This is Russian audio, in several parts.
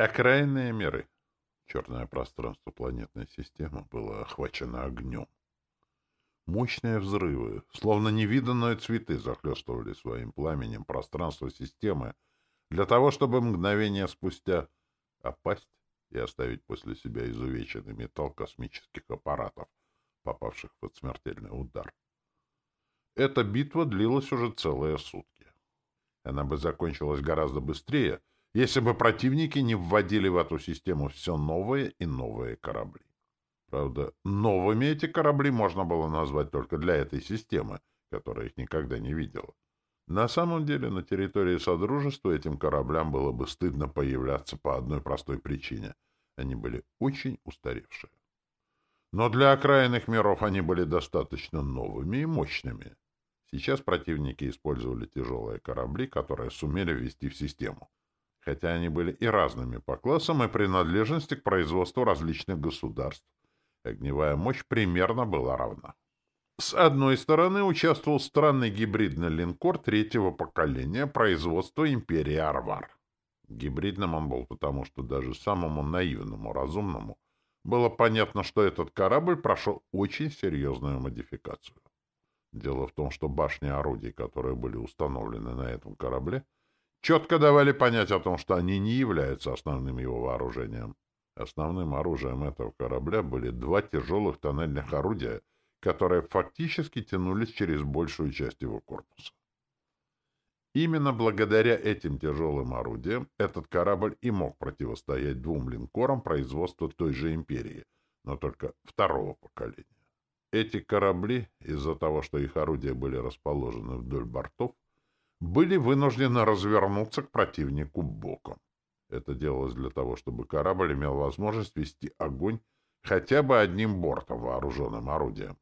Окраинные миры. Черное пространство планетной системы было охвачено огнем. Мощные взрывы, словно невиданные цветы, захлестывали своим пламенем пространство системы для того, чтобы мгновение спустя опасть и оставить после себя изувеченный металл космических аппаратов, попавших под смертельный удар. Эта битва длилась уже целые сутки. Она бы закончилась гораздо быстрее, если бы противники не вводили в эту систему все новые и новые корабли. Правда, новыми эти корабли можно было назвать только для этой системы, которая их никогда не видела. На самом деле, на территории Содружества этим кораблям было бы стыдно появляться по одной простой причине. Они были очень устаревшие. Но для окраинных миров они были достаточно новыми и мощными. Сейчас противники использовали тяжелые корабли, которые сумели ввести в систему хотя они были и разными по классам и принадлежности к производству различных государств. Огневая мощь примерно была равна. С одной стороны участвовал странный гибридный линкор третьего поколения производства империи Арвар. Гибридным он был потому, что даже самому наивному, разумному было понятно, что этот корабль прошел очень серьезную модификацию. Дело в том, что башни орудий, которые были установлены на этом корабле, четко давали понять о том, что они не являются основным его вооружением. Основным оружием этого корабля были два тяжелых тоннельных орудия, которые фактически тянулись через большую часть его корпуса. Именно благодаря этим тяжелым орудиям этот корабль и мог противостоять двум линкорам производства той же империи, но только второго поколения. Эти корабли, из-за того, что их орудия были расположены вдоль бортов, были вынуждены развернуться к противнику боком. Это делалось для того, чтобы корабль имел возможность вести огонь хотя бы одним бортом, вооруженным орудием.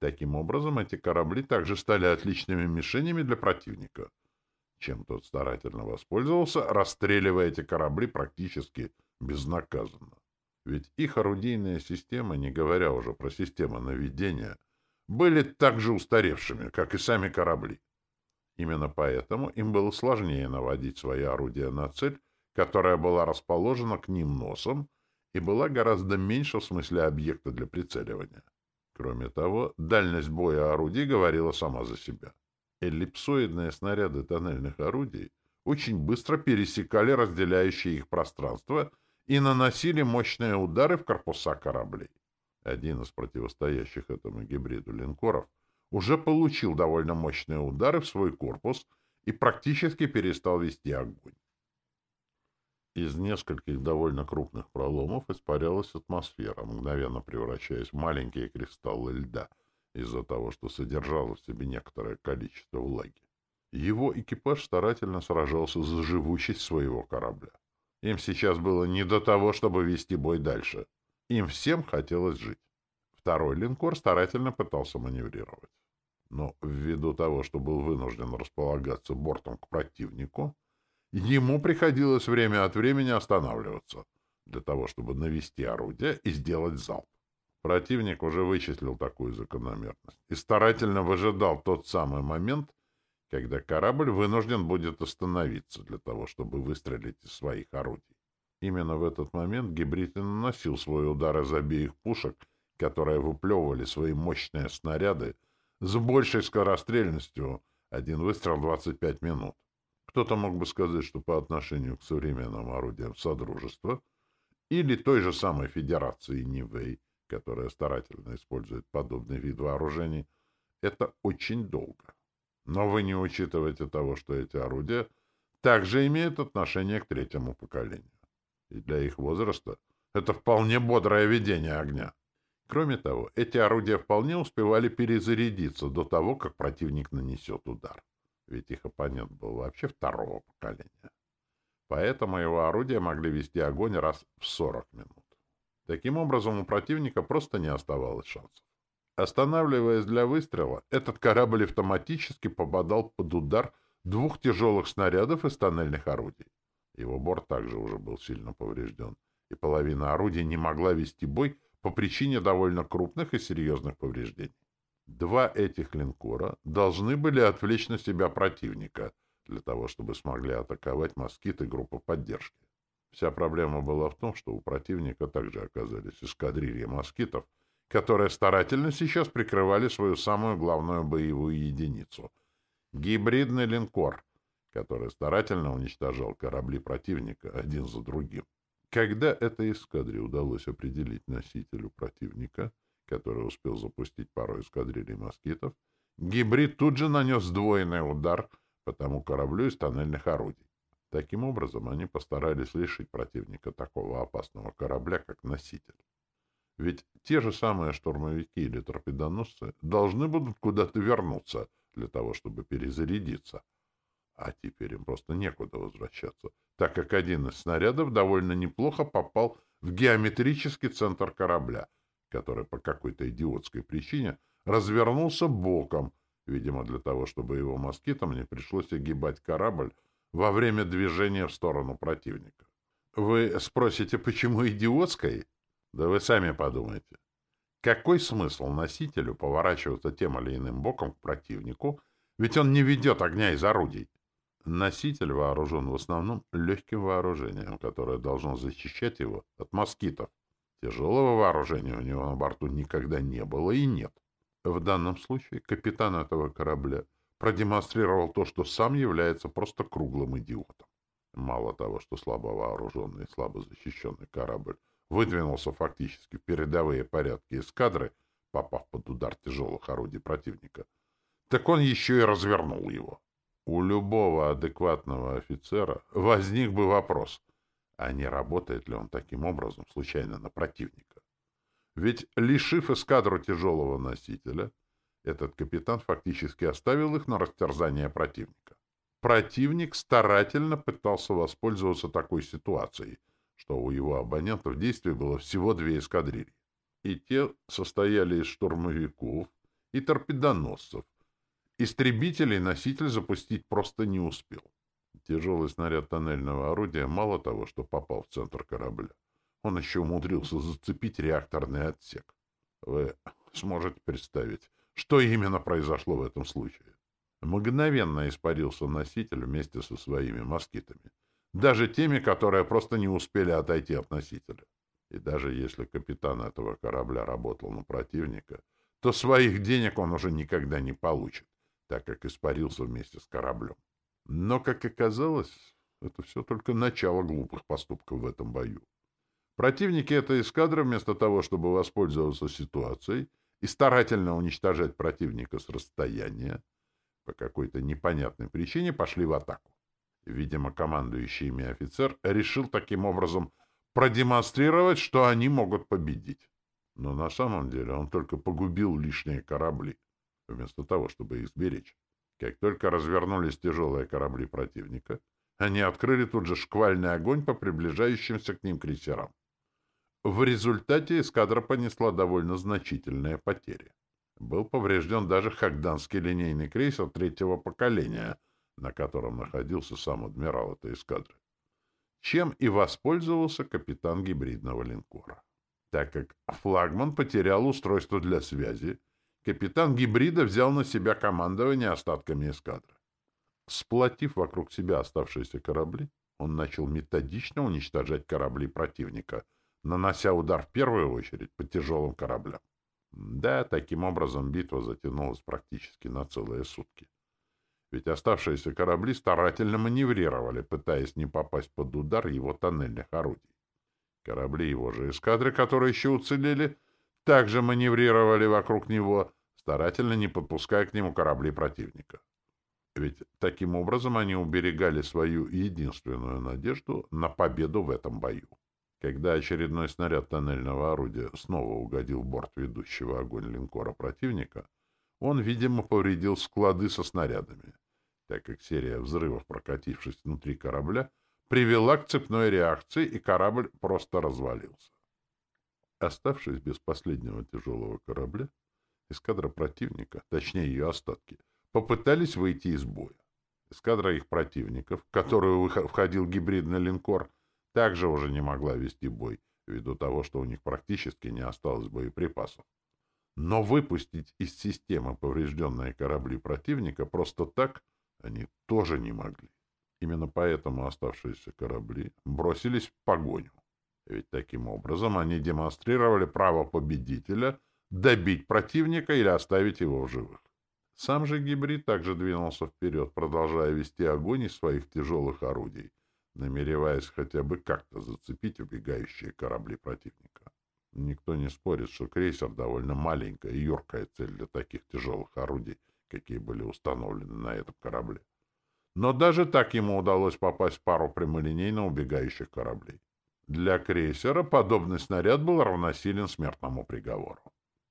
Таким образом, эти корабли также стали отличными мишенями для противника, чем тот старательно воспользовался, расстреливая эти корабли практически безнаказанно. Ведь их орудийные системы, не говоря уже про системы наведения, были так же устаревшими, как и сами корабли. Именно поэтому им было сложнее наводить свои орудия на цель, которая была расположена к ним носом и была гораздо меньше в смысле объекта для прицеливания. Кроме того, дальность боя орудий говорила сама за себя. Эллипсоидные снаряды тоннельных орудий очень быстро пересекали разделяющие их пространство и наносили мощные удары в корпуса кораблей. Один из противостоящих этому гибриду линкоров уже получил довольно мощные удары в свой корпус и практически перестал вести огонь. Из нескольких довольно крупных проломов испарялась атмосфера, мгновенно превращаясь в маленькие кристаллы льда из-за того, что содержала в себе некоторое количество влаги. Его экипаж старательно сражался за живучесть своего корабля. Им сейчас было не до того, чтобы вести бой дальше. Им всем хотелось жить. Второй линкор старательно пытался маневрировать. Но ввиду того, что был вынужден располагаться бортом к противнику, ему приходилось время от времени останавливаться для того, чтобы навести орудие и сделать залп. Противник уже вычислил такую закономерность и старательно выжидал тот самый момент, когда корабль вынужден будет остановиться для того, чтобы выстрелить из своих орудий. Именно в этот момент гибрид и наносил свой удар из обеих пушек которые выплевывали свои мощные снаряды с большей скорострельностью, один выстрел 25 минут. Кто-то мог бы сказать, что по отношению к современным орудиям Содружества или той же самой Федерации Нивэй, которая старательно использует подобный вид вооружений, это очень долго. Но вы не учитываете того, что эти орудия также имеют отношение к третьему поколению. И для их возраста это вполне бодрое ведение огня. Кроме того, эти орудия вполне успевали перезарядиться до того, как противник нанесет удар. Ведь их оппонент был вообще второго поколения. Поэтому его орудия могли вести огонь раз в 40 минут. Таким образом, у противника просто не оставалось шансов. Останавливаясь для выстрела, этот корабль автоматически попадал под удар двух тяжелых снарядов из тоннельных орудий. Его борт также уже был сильно поврежден, и половина орудий не могла вести бой, по причине довольно крупных и серьезных повреждений. Два этих линкора должны были отвлечь на себя противника для того, чтобы смогли атаковать москиты группы поддержки. Вся проблема была в том, что у противника также оказались эскадрильи москитов, которые старательно сейчас прикрывали свою самую главную боевую единицу — гибридный линкор, который старательно уничтожал корабли противника один за другим. Когда этой эскадре удалось определить носителю противника, который успел запустить пару эскадрилей москитов, гибрид тут же нанес сдвоенный удар по тому кораблю из тоннельных орудий. Таким образом, они постарались лишить противника такого опасного корабля, как носитель. Ведь те же самые штурмовики или торпедоносцы должны будут куда-то вернуться для того, чтобы перезарядиться. А теперь им просто некуда возвращаться, так как один из снарядов довольно неплохо попал в геометрический центр корабля, который по какой-то идиотской причине развернулся боком, видимо, для того, чтобы его москитам не пришлось огибать корабль во время движения в сторону противника. Вы спросите, почему идиотской? Да вы сами подумайте. Какой смысл носителю поворачиваться тем или иным боком к противнику, ведь он не ведет огня из орудий? Носитель вооружен в основном легким вооружением, которое должно защищать его от москитов. Тяжелого вооружения у него на борту никогда не было и нет. В данном случае капитан этого корабля продемонстрировал то, что сам является просто круглым идиотом. Мало того, что слабо вооруженный и слабо защищенный корабль выдвинулся фактически в передовые порядки эскадры, попав под удар тяжелых орудий противника, так он еще и развернул его. У любого адекватного офицера возник бы вопрос, а не работает ли он таким образом случайно на противника? Ведь, лишив эскадру тяжелого носителя, этот капитан фактически оставил их на растерзание противника. Противник старательно пытался воспользоваться такой ситуацией, что у его абонентов в действии было всего две эскадрильи. И те состояли из штурмовиков и торпедоносцев. Истребителей носитель запустить просто не успел. Тяжелый снаряд тоннельного орудия мало того, что попал в центр корабля, он еще умудрился зацепить реакторный отсек. Вы сможете представить, что именно произошло в этом случае? Мгновенно испарился носитель вместе со своими москитами. Даже теми, которые просто не успели отойти от носителя. И даже если капитан этого корабля работал на противника, то своих денег он уже никогда не получит, так как испарился вместе с кораблем. Но, как оказалось, это все только начало глупых поступков в этом бою. Противники этой эскадры, вместо того, чтобы воспользоваться ситуацией, и старательно уничтожать противника с расстояния, по какой-то непонятной причине пошли в атаку. Видимо, командующий ими офицер решил таким образом продемонстрировать, что они могут победить. Но на самом деле он только погубил лишние корабли, вместо того, чтобы их сберечь. Как только развернулись тяжелые корабли противника, они открыли тут же шквальный огонь по приближающимся к ним крейсерам. В результате эскадра понесла довольно значительные потери. Был поврежден даже хагданский линейный крейсер третьего поколения, на котором находился сам адмирал этой эскадры. Чем и воспользовался капитан гибридного линкора. Так как флагман потерял устройство для связи, капитан гибрида взял на себя командование остатками эскадры. Сплотив вокруг себя оставшиеся корабли, он начал методично уничтожать корабли противника — нанося удар в первую очередь по тяжелым кораблям. Да, таким образом битва затянулась практически на целые сутки. Ведь оставшиеся корабли старательно маневрировали, пытаясь не попасть под удар его тоннельных орудий. Корабли его же эскадры, которые еще уцелели, также маневрировали вокруг него, старательно не подпуская к нему корабли противника. Ведь таким образом они уберегали свою единственную надежду на победу в этом бою. Когда очередной снаряд тоннельного орудия снова угодил в борт ведущего огонь линкора противника, он, видимо, повредил склады со снарядами, так как серия взрывов, прокатившись внутри корабля, привела к цепной реакции, и корабль просто развалился. Оставшись без последнего тяжелого корабля, эскадра противника, точнее ее остатки, попытались выйти из боя. Эскадра их противников, в которую входил гибридный линкор, также уже не могла вести бой, ввиду того, что у них практически не осталось боеприпасов. Но выпустить из системы поврежденные корабли противника просто так они тоже не могли. Именно поэтому оставшиеся корабли бросились в погоню. Ведь таким образом они демонстрировали право победителя добить противника или оставить его в живых. Сам же гибрид также двинулся вперед, продолжая вести огонь из своих тяжелых орудий, намереваясь хотя бы как-то зацепить убегающие корабли противника. Никто не спорит, что крейсер довольно маленькая и юркая цель для таких тяжелых орудий, какие были установлены на этом корабле. Но даже так ему удалось попасть в пару прямолинейно убегающих кораблей. Для крейсера подобный снаряд был равносилен смертному приговору.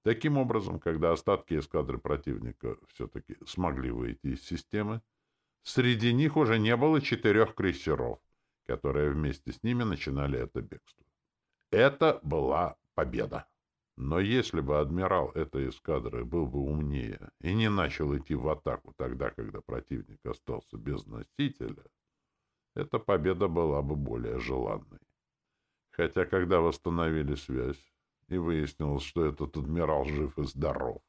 Таким образом, когда остатки эскадры противника все-таки смогли выйти из системы, среди них уже не было четырех крейсеров, которые вместе с ними начинали это бегство. Это была победа. Но если бы адмирал этой эскадры был бы умнее и не начал идти в атаку тогда, когда противник остался без носителя, эта победа была бы более желанной. Хотя, когда восстановили связь, и выяснилось, что этот адмирал жив и здоров.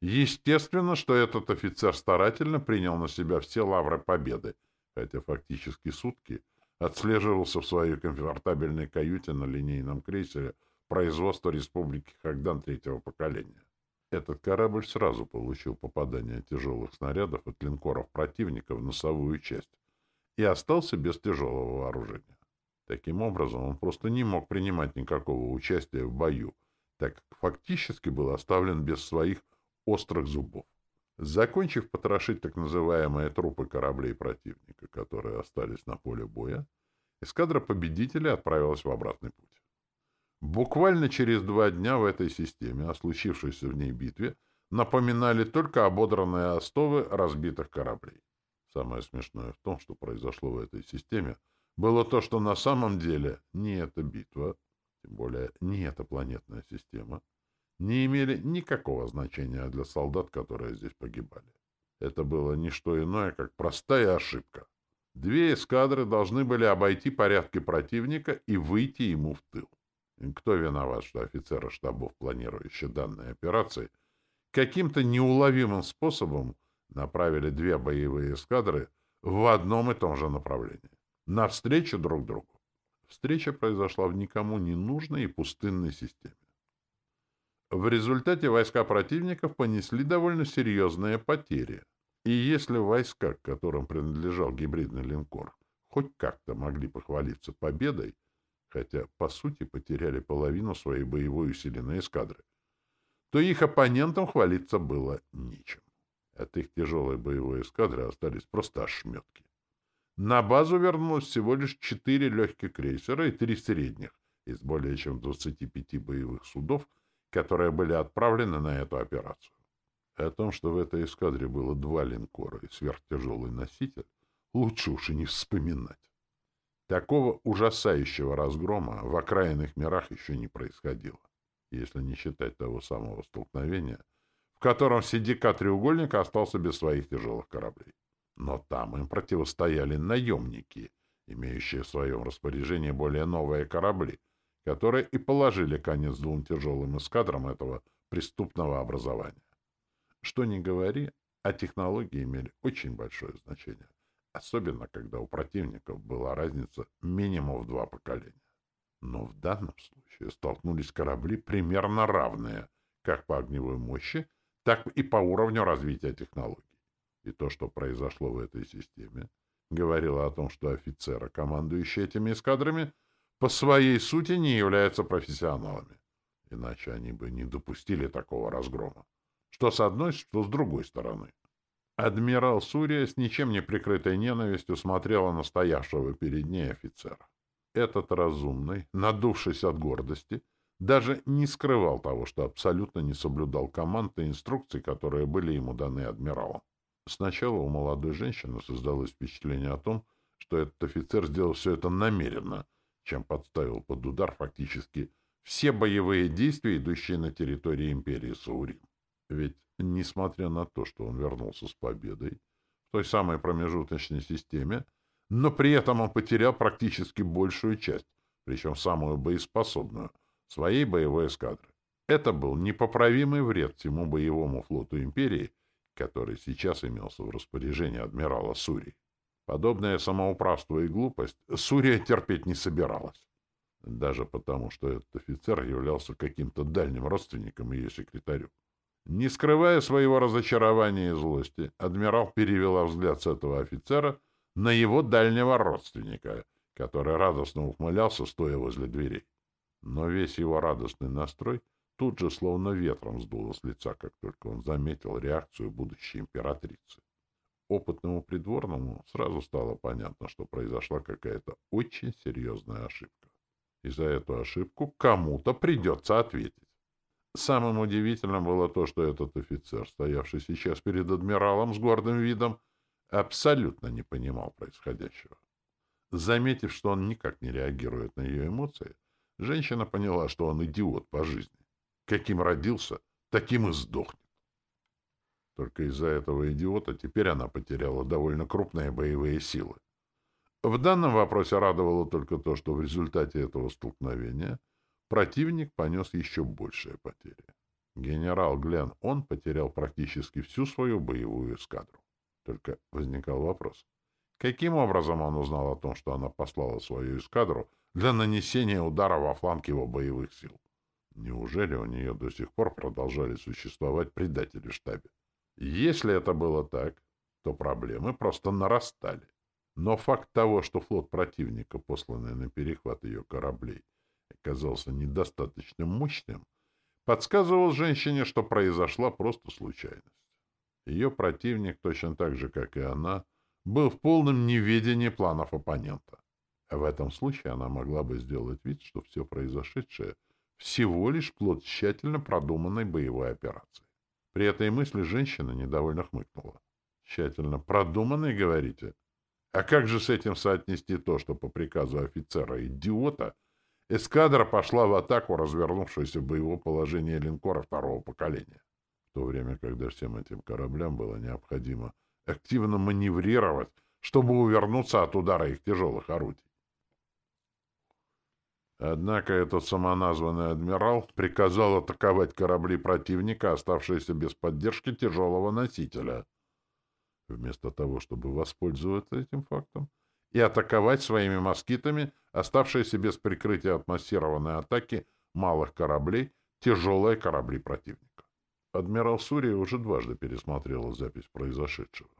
Естественно, что этот офицер старательно принял на себя все лавры победы, хотя фактически сутки отслеживался в своей комфортабельной каюте на линейном крейсере производства Республики Хагдан третьего поколения. Этот корабль сразу получил попадание тяжелых снарядов от линкоров противника в носовую часть и остался без тяжелого вооружения. Таким образом, он просто не мог принимать никакого участия в бою, так как фактически был оставлен без своих острых зубов. Закончив потрошить так называемые трупы кораблей противника, которые остались на поле боя, эскадра победителей отправилась в обратный путь. Буквально через два дня в этой системе, о случившейся в ней битве, напоминали только ободранные остовы разбитых кораблей. Самое смешное в том, что произошло в этой системе — было то, что на самом деле не эта битва, тем более не эта планетная система, не имели никакого значения для солдат, которые здесь погибали. Это было не что иное, как простая ошибка. Две эскадры должны были обойти порядки противника и выйти ему в тыл. Кто виноват, что офицеры штабов, планирующие данные операции, каким-то неуловимым способом направили две боевые эскадры в одном и том же направлении? Навстречу друг другу. Встреча произошла в никому не нужной и пустынной системе. В результате войска противников понесли довольно серьезные потери. И если войска, к которым принадлежал гибридный линкор, хоть как-то могли похвалиться победой, хотя, по сути, потеряли половину своей боевой усиленной эскадры, то их оппонентам хвалиться было нечем. От их тяжелой боевой эскадры остались просто ошметки. На базу вернулось всего лишь четыре легких крейсера и три средних из более чем 25 боевых судов, которые были отправлены на эту операцию. О том, что в этой эскадре было два линкора и сверхтяжелый носитель, лучше уж и не вспоминать. Такого ужасающего разгрома в окраинных мирах еще не происходило, если не считать того самого столкновения, в котором синдикат треугольника остался без своих тяжелых кораблей. Но там им противостояли наемники, имеющие в своем распоряжении более новые корабли, которые и положили конец двум тяжелым эскадрам этого преступного образования. Что ни говори, а технологии имели очень большое значение, особенно когда у противников была разница минимум в два поколения. Но в данном случае столкнулись корабли примерно равные, как по огневой мощи, так и по уровню развития технологий. И то, что произошло в этой системе, говорило о том, что офицеры, командующие этими эскадрами, по своей сути не являются профессионалами. Иначе они бы не допустили такого разгрома. Что с одной, что с другой стороны. Адмирал Сурия с ничем не прикрытой ненавистью смотрела на стоявшего перед ней офицера. Этот разумный, надувшись от гордости, даже не скрывал того, что абсолютно не соблюдал команд и инструкций, которые были ему даны адмиралом. Сначала у молодой женщины создалось впечатление о том, что этот офицер сделал все это намеренно, чем подставил под удар фактически все боевые действия, идущие на территории империи Саурим. Ведь, несмотря на то, что он вернулся с победой в той самой промежуточной системе, но при этом он потерял практически большую часть, причем самую боеспособную, своей боевой эскадры. Это был непоправимый вред всему боевому флоту империи, который сейчас имелся в распоряжении адмирала Сури. Подобное самоуправство и глупость Сурия терпеть не собиралась. Даже потому, что этот офицер являлся каким-то дальним родственником ее секретарю. Не скрывая своего разочарования и злости, адмирал перевела взгляд с этого офицера на его дальнего родственника, который радостно ухмылялся, стоя возле дверей. Но весь его радостный настрой тут же словно ветром сдуло с лица, как только он заметил реакцию будущей императрицы. Опытному придворному сразу стало понятно, что произошла какая-то очень серьезная ошибка. И за эту ошибку кому-то придется ответить. Самым удивительным было то, что этот офицер, стоявший сейчас перед адмиралом с гордым видом, абсолютно не понимал происходящего. Заметив, что он никак не реагирует на ее эмоции, женщина поняла, что он идиот по жизни. Каким родился, таким и сдохнет. Только из-за этого идиота теперь она потеряла довольно крупные боевые силы. В данном вопросе радовало только то, что в результате этого столкновения противник понес еще большие потери. Генерал Глен он потерял практически всю свою боевую эскадру. Только возникал вопрос. Каким образом он узнал о том, что она послала свою эскадру для нанесения удара во фланг его боевых сил? Неужели у нее до сих пор продолжали существовать предатели в штабе? Если это было так, то проблемы просто нарастали. Но факт того, что флот противника, посланный на перехват ее кораблей, оказался недостаточно мощным, подсказывал женщине, что произошла просто случайность. Ее противник, точно так же, как и она, был в полном неведении планов оппонента. В этом случае она могла бы сделать вид, что все произошедшее всего лишь плод тщательно продуманной боевой операции. При этой мысли женщина недовольно хмыкнула. «Тщательно продуманной, говорите? А как же с этим соотнести то, что по приказу офицера-идиота эскадра пошла в атаку развернувшегося в боевом положении линкора второго поколения? В то время, когда всем этим кораблям было необходимо активно маневрировать, чтобы увернуться от удара их тяжелых орудий. Однако этот самоназванный адмирал приказал атаковать корабли противника, оставшиеся без поддержки тяжелого носителя. Вместо того, чтобы воспользоваться этим фактом и атаковать своими москитами оставшиеся без прикрытия от массированной атаки малых кораблей тяжелые корабли противника. Адмирал Сурия уже дважды пересмотрела запись произошедшего.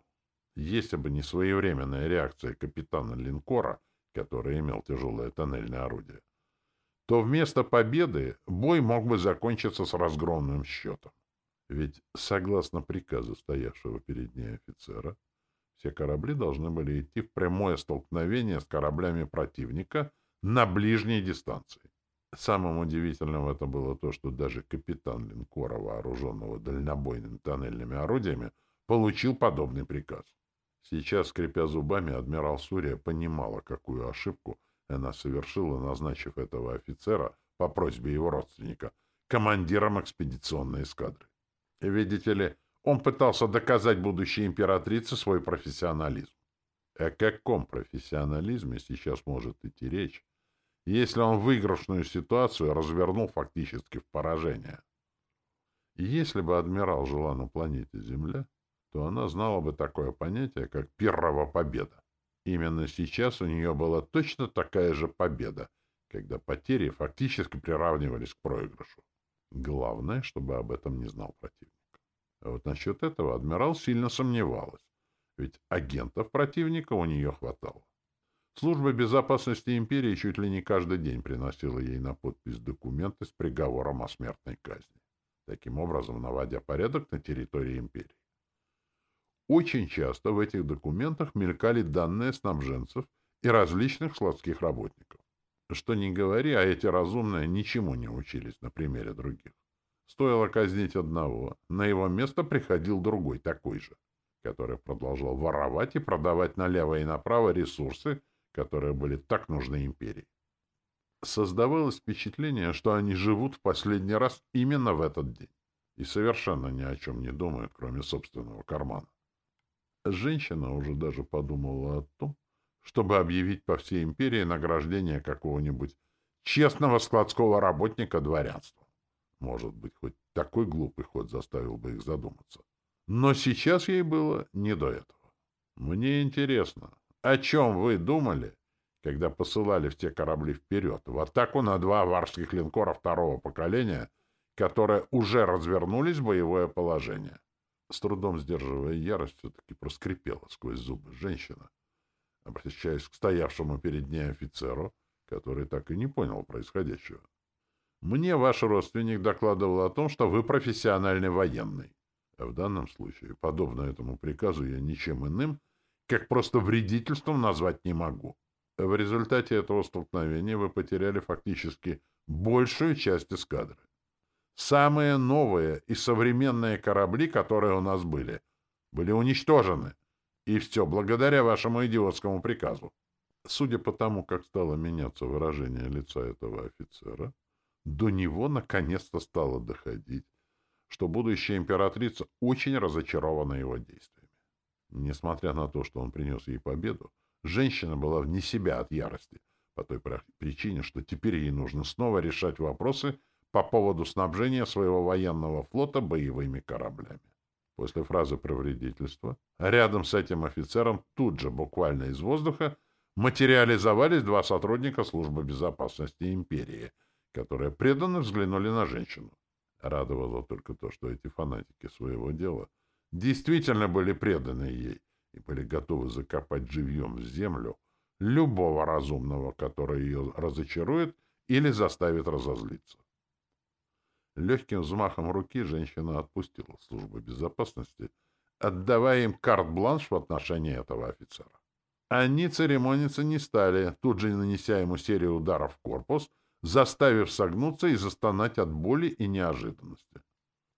Если бы не своевременная реакция капитана линкора, который имел тяжелое тоннельное орудие, то вместо победы бой мог бы закончиться с разгромным счетом. Ведь, согласно приказу стоявшего перед ней офицера, все корабли должны были идти в прямое столкновение с кораблями противника на ближней дистанции. Самым удивительным это было то, что даже капитан линкора, вооруженного дальнобойными тоннельными орудиями, получил подобный приказ. Сейчас, скрипя зубами, адмирал Сурия понимала, какую ошибку она совершила, назначив этого офицера по просьбе его родственника командиром экспедиционной эскадры. Видите ли, он пытался доказать будущей императрице свой профессионализм. О каком профессионализме сейчас может идти речь, если он выигрышную ситуацию развернул фактически в поражение? Если бы адмирал жила на планете Земля, то она знала бы такое понятие, как первого победа. Именно сейчас у нее была точно такая же победа, когда потери фактически приравнивались к проигрышу. Главное, чтобы об этом не знал противник. А вот насчет этого адмирал сильно сомневалась, ведь агентов противника у нее хватало. Служба безопасности империи чуть ли не каждый день приносила ей на подпись документы с приговором о смертной казни, таким образом наводя порядок на территории империи. Очень часто в этих документах мелькали данные снабженцев и различных складских работников. Что ни говори, а эти разумные ничему не учились на примере других. Стоило казнить одного, на его место приходил другой такой же, который продолжал воровать и продавать налево и направо ресурсы, которые были так нужны империи. Создавалось впечатление, что они живут в последний раз именно в этот день и совершенно ни о чем не думают, кроме собственного кармана. Женщина уже даже подумала о том, чтобы объявить по всей империи награждение какого-нибудь честного складского работника дворянства. Может быть, хоть такой глупый ход заставил бы их задуматься. Но сейчас ей было не до этого. Мне интересно, О чем вы думали, когда посылали в те корабли вперед, в атаку на два варских линкора второго поколения, которые уже развернулись в боевое положение? С трудом сдерживая ярость, все-таки проскрипела сквозь зубы женщина, обращаясь к стоявшему перед ней офицеру, который так и не понял происходящего. Мне ваш родственник докладывал о том, что вы профессиональный военный. А в данном случае, подобно этому приказу, я ничем иным, как просто вредительством назвать не могу. В результате этого столкновения вы потеряли фактически большую часть эскадры. Самые новые и современные корабли, которые у нас были, были уничтожены. И все благодаря вашему идиотскому приказу. Судя по тому, как стало меняться выражение лица этого офицера, до него наконец-то стало доходить, что будущая императрица очень разочарована его действиями. Несмотря на то, что он принес ей победу, женщина была вне себя от ярости, по той причине, что теперь ей нужно снова решать вопросы по поводу снабжения своего военного флота боевыми кораблями. После фразы про вредительство, рядом с этим офицером тут же, буквально из воздуха, материализовались два сотрудника службы безопасности империи, которые преданно взглянули на женщину. Радовало только то, что эти фанатики своего дела действительно были преданы ей и были готовы закопать живьем в землю любого разумного, который ее разочарует или заставит разозлиться. Легким взмахом руки женщина отпустила службу безопасности, отдавая им карт-бланш в отношении этого офицера. Они церемониться не стали, тут же нанеся ему серию ударов в корпус, заставив согнуться и застонать от боли и неожиданности.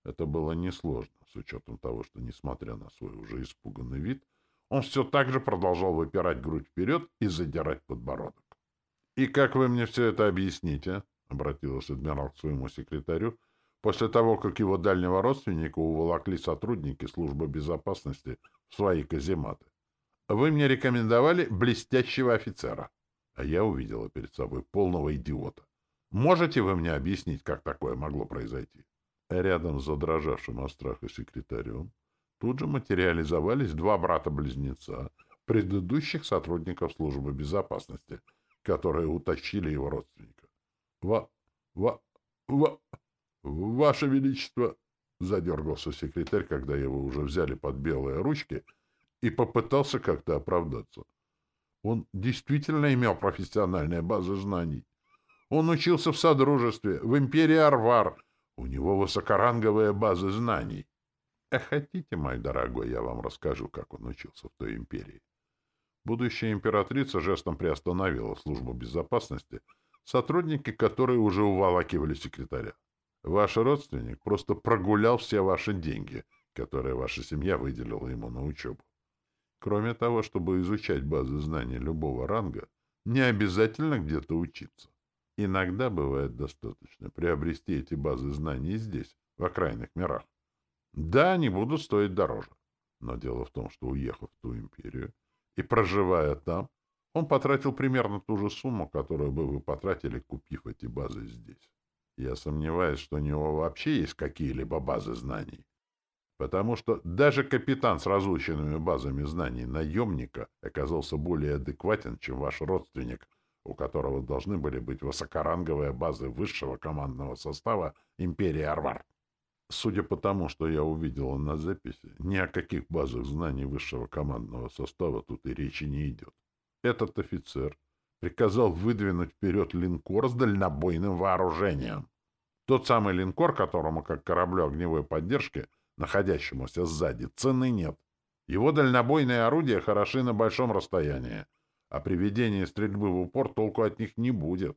Это было несложно, с учетом того, что, несмотря на свой уже испуганный вид, он все так же продолжал выпирать грудь вперед и задирать подбородок. — И как вы мне все это объясните? — обратилась адмирал к своему секретарю, после того, как его дальнего родственника уволокли сотрудники службы безопасности в свои казематы. Вы мне рекомендовали блестящего офицера, а я увидела перед собой полного идиота. Можете вы мне объяснить, как такое могло произойти? Рядом с задрожавшим от страха секретарем тут же материализовались два брата-близнеца, предыдущих сотрудников службы безопасности, которые утащили его родственника. «Ва... ва... ва... ваше Величество!» — задергался секретарь, когда его уже взяли под белые ручки — и попытался как-то оправдаться. Он действительно имел профессиональные базы знаний. Он учился в Содружестве, в Империи Арвар. У него высокоранговые базы знаний. А хотите, мой дорогой, я вам расскажу, как он учился в той империи. Будущая императрица жестом приостановила службу безопасности, сотрудники которой уже уволакивали секретаря. Ваш родственник просто прогулял все ваши деньги, которые ваша семья выделила ему на учебу. Кроме того, чтобы изучать базы знаний любого ранга, не обязательно где-то учиться. Иногда бывает достаточно приобрести эти базы знаний здесь, в окраинных мирах. Да, они будут стоить дороже. Но дело в том, что уехав в ту империю и проживая там, он потратил примерно ту же сумму, которую бы вы потратили, купив эти базы здесь. Я сомневаюсь, что у него вообще есть какие-либо базы знаний. Потому что даже капитан с разученными базами знаний наемника оказался более адекватен, чем ваш родственник, у которого должны были быть высокоранговые базы высшего командного состава империи Арвар. Судя по тому, что я увидел на записи, ни о каких базах знаний высшего командного состава тут и речи не идет. Этот офицер приказал выдвинуть вперед линкор с дальнобойным вооружением. Тот самый линкор, которому, как кораблю огневой поддержки, находящемуся сзади, цены нет. Его дальнобойные орудия хороши на большом расстоянии, а при ведении стрельбы в упор толку от них не будет.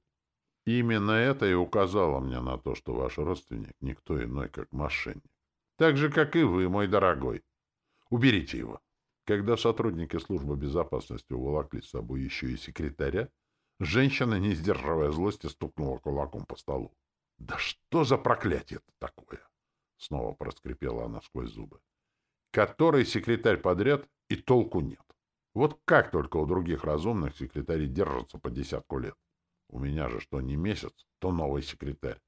Именно это и указало мне на то, что ваш родственник никто иной, как мошенник. Так же, как и вы, мой дорогой. Уберите его. Когда сотрудники службы безопасности уволокли с собой еще и секретаря, женщина, не сдерживая злости, стукнула кулаком по столу. Да что за проклятие это такое? — снова проскрипела она сквозь зубы. «Который секретарь подряд, и толку нет. Вот как только у других разумных секретарей держатся по десятку лет. У меня же что не месяц, то новый секретарь,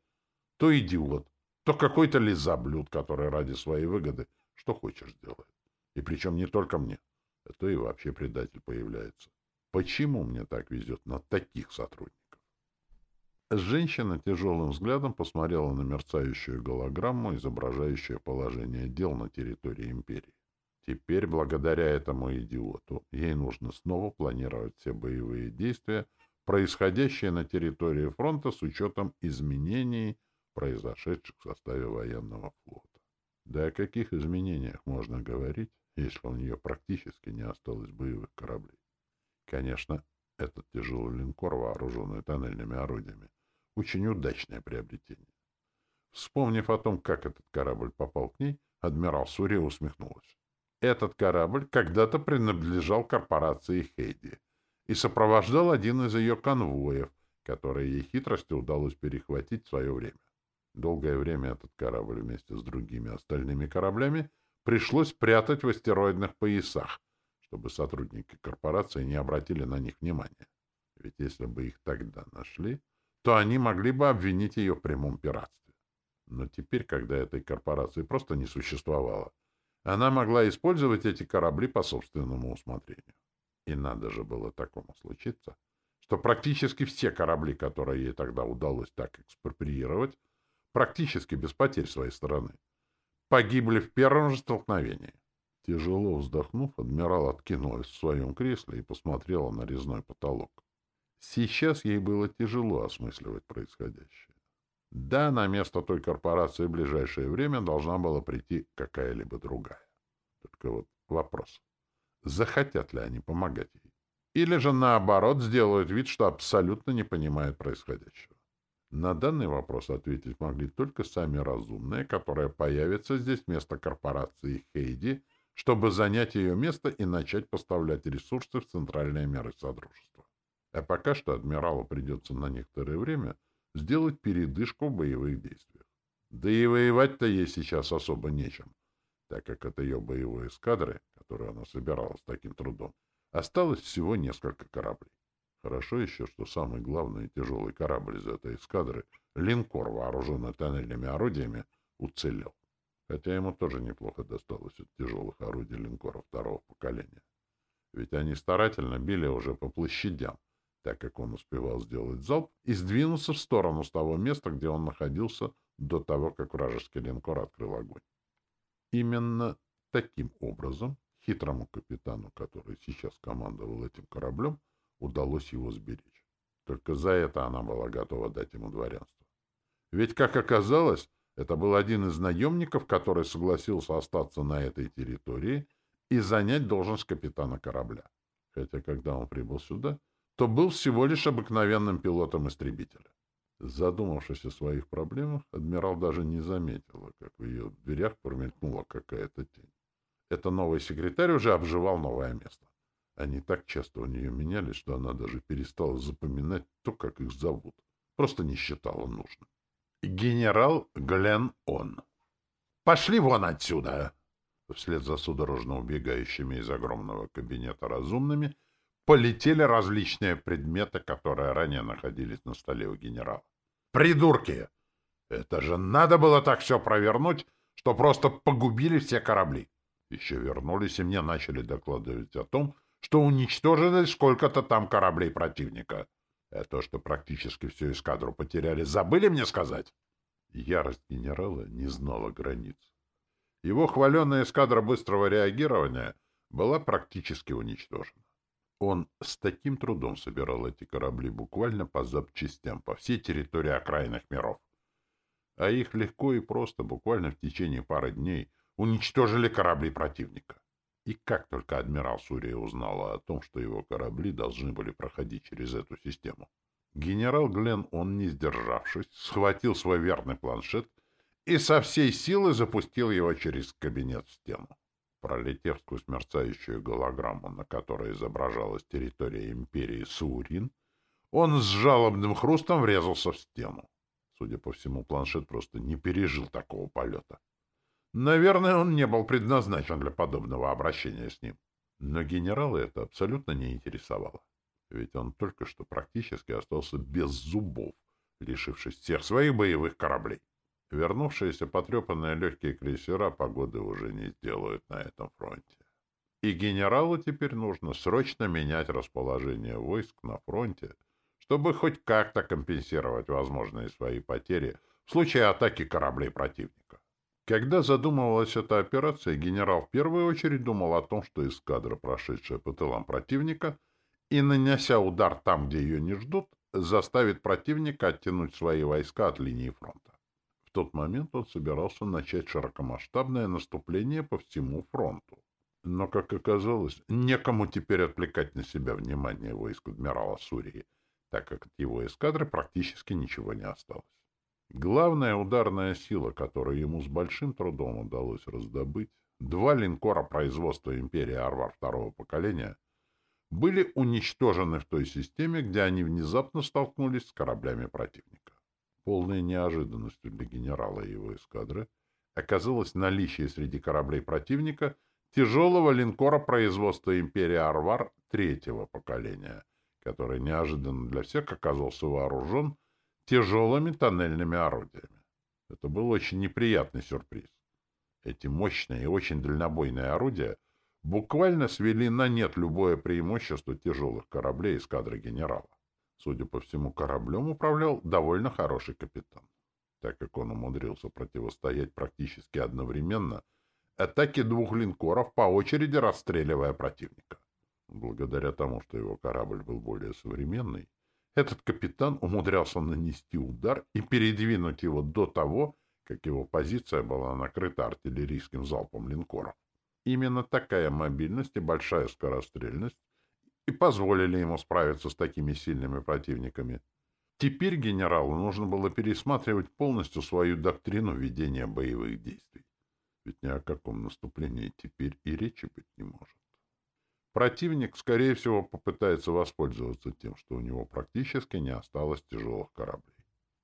то идиот, то какой-то лизоблюд, который ради своей выгоды что хочешь делает. И причем не только мне. а то и вообще предатель появляется. Почему мне так везет на таких сотрудников? Женщина тяжелым взглядом посмотрела на мерцающую голограмму, изображающую положение дел на территории империи. Теперь, благодаря этому идиоту, ей нужно снова планировать все боевые действия, происходящие на территории фронта с учетом изменений, произошедших в составе военного флота. Да о каких изменениях можно говорить, если у нее практически не осталось боевых кораблей? Конечно, этот тяжелый линкор, вооруженный тоннельными орудиями, очень удачное приобретение. Вспомнив о том, как этот корабль попал к ней, адмирал Сурия усмехнулась. Этот корабль когда-то принадлежал корпорации Хейди и сопровождал один из ее конвоев, который ей хитростью удалось перехватить в свое время. Долгое время этот корабль вместе с другими остальными кораблями пришлось прятать в астероидных поясах, чтобы сотрудники корпорации не обратили на них внимания. Ведь если бы их тогда нашли, то они могли бы обвинить ее в прямом пиратстве. Но теперь, когда этой корпорации просто не существовало, она могла использовать эти корабли по собственному усмотрению. И надо же было такому случиться, что практически все корабли, которые ей тогда удалось так экспроприировать, практически без потерь своей стороны, погибли в первом же столкновении. Тяжело вздохнув, адмирал откинулась в своем кресле и посмотрела на резной потолок. Сейчас ей было тяжело осмысливать происходящее. Да, на место той корпорации в ближайшее время должна была прийти какая-либо другая. Только вот вопрос. Захотят ли они помогать ей? Или же, наоборот, сделают вид, что абсолютно не понимают происходящего? На данный вопрос ответить могли только сами разумные, которые появятся здесь вместо корпорации Хейди, чтобы занять ее место и начать поставлять ресурсы в центральные меры Содружества. А пока что адмиралу придется на некоторое время сделать передышку в боевых действиях. Да и воевать-то ей сейчас особо нечем, так как от ее боевой эскадры, которую она собирала с таким трудом, осталось всего несколько кораблей. Хорошо еще, что самый главный и тяжелый корабль из этой эскадры, линкор, вооруженный тоннельными орудиями, уцелел. Хотя ему тоже неплохо досталось от тяжелых орудий линкора второго поколения. Ведь они старательно били уже по площадям, так как он успевал сделать залп и сдвинуться в сторону с того места, где он находился до того, как вражеский линкор открыл огонь. Именно таким образом хитрому капитану, который сейчас командовал этим кораблем, удалось его сберечь. Только за это она была готова дать ему дворянство. Ведь, как оказалось, это был один из наемников, который согласился остаться на этой территории и занять должность капитана корабля. Хотя, когда он прибыл сюда, то был всего лишь обыкновенным пилотом истребителя. Задумавшись о своих проблемах, адмирал даже не заметила, как в ее дверях промелькнула какая-то тень. Это новый секретарь уже обживал новое место. Они так часто у нее менялись, что она даже перестала запоминать то, как их зовут. Просто не считала нужным. Генерал Глен Он. «Пошли вон отсюда!» Вслед за судорожно убегающими из огромного кабинета разумными полетели различные предметы, которые ранее находились на столе у генерала. «Придурки! Это же надо было так все провернуть, что просто погубили все корабли!» Еще вернулись и мне начали докладывать о том, что уничтожили сколько-то там кораблей противника. А то, что практически всю эскадру потеряли, забыли мне сказать? Ярость генерала не знала границ. Его хваленная эскадра быстрого реагирования была практически уничтожена. Он с таким трудом собирал эти корабли буквально по запчастям по всей территории окраинных миров. А их легко и просто, буквально в течение пары дней, уничтожили корабли противника. И как только адмирал Сурия узнала о том, что его корабли должны были проходить через эту систему, генерал Глен, он не сдержавшись, схватил свой верный планшет и со всей силы запустил его через кабинет в стену. Пролетев сквозь мерцающую голограмму, на которой изображалась территория империи Саурин, он с жалобным хрустом врезался в стену. Судя по всему, планшет просто не пережил такого полета. Наверное, он не был предназначен для подобного обращения с ним. Но генерала это абсолютно не интересовало. Ведь он только что практически остался без зубов, лишившись всех своих боевых кораблей. Вернувшиеся потрепанные легкие крейсера погоды уже не сделают на этом фронте. И генералу теперь нужно срочно менять расположение войск на фронте, чтобы хоть как-то компенсировать возможные свои потери в случае атаки кораблей противника. Когда задумывалась эта операция, генерал в первую очередь думал о том, что эскадра, прошедшая по тылам противника, и, нанеся удар там, где ее не ждут, заставит противника оттянуть свои войска от линии фронта. В тот момент он собирался начать широкомасштабное наступление по всему фронту. Но, как оказалось, некому теперь отвлекать на себя внимание войск адмирала Сурии, так как от его эскадры практически ничего не осталось. Главная ударная сила, которую ему с большим трудом удалось раздобыть, два линкора производства империи Арвар второго поколения, были уничтожены в той системе, где они внезапно столкнулись с кораблями противника. Полной неожиданностью для генерала и его эскадры оказалось наличие среди кораблей противника тяжелого линкора производства империи Арвар третьего поколения, который неожиданно для всех оказался вооружен тяжелыми тоннельными орудиями. Это был очень неприятный сюрприз. Эти мощные и очень дальнобойные орудия буквально свели на нет любое преимущество тяжелых кораблей эскадры генерала. Судя по всему, кораблем управлял довольно хороший капитан, так как он умудрился противостоять практически одновременно атаке двух линкоров, по очереди расстреливая противника. Благодаря тому, что его корабль был более современный, этот капитан умудрялся нанести удар и передвинуть его до того, как его позиция была накрыта артиллерийским залпом линкоров. Именно такая мобильность и большая скорострельность и позволили ему справиться с такими сильными противниками. Теперь генералу нужно было пересматривать полностью свою доктрину ведения боевых действий. Ведь ни о каком наступлении теперь и речи быть не может. Противник, скорее всего, попытается воспользоваться тем, что у него практически не осталось тяжелых кораблей.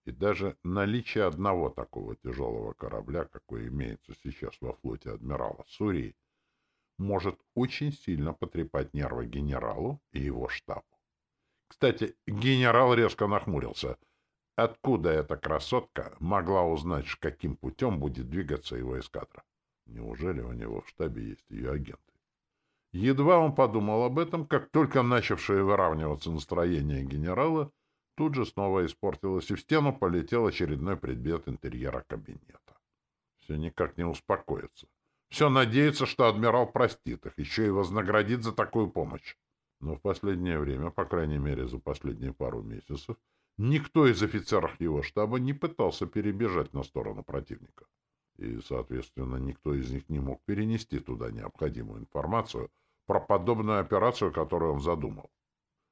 И даже наличие одного такого тяжелого корабля, какой имеется сейчас во флоте адмирала Сурии, может очень сильно потрепать нервы генералу и его штабу. Кстати, генерал резко нахмурился. Откуда эта красотка могла узнать, каким путем будет двигаться его эскадра? Неужели у него в штабе есть ее агент? Едва он подумал об этом, как только начавшее выравниваться настроение генерала тут же снова испортилось, и в стену полетел очередной предмет интерьера кабинета. Все никак не успокоится. Все надеется, что адмирал простит их, еще и вознаградит за такую помощь. Но в последнее время, по крайней мере за последние пару месяцев, никто из офицеров его штаба не пытался перебежать на сторону противника. И, соответственно, никто из них не мог перенести туда необходимую информацию — про подобную операцию, которую он задумал.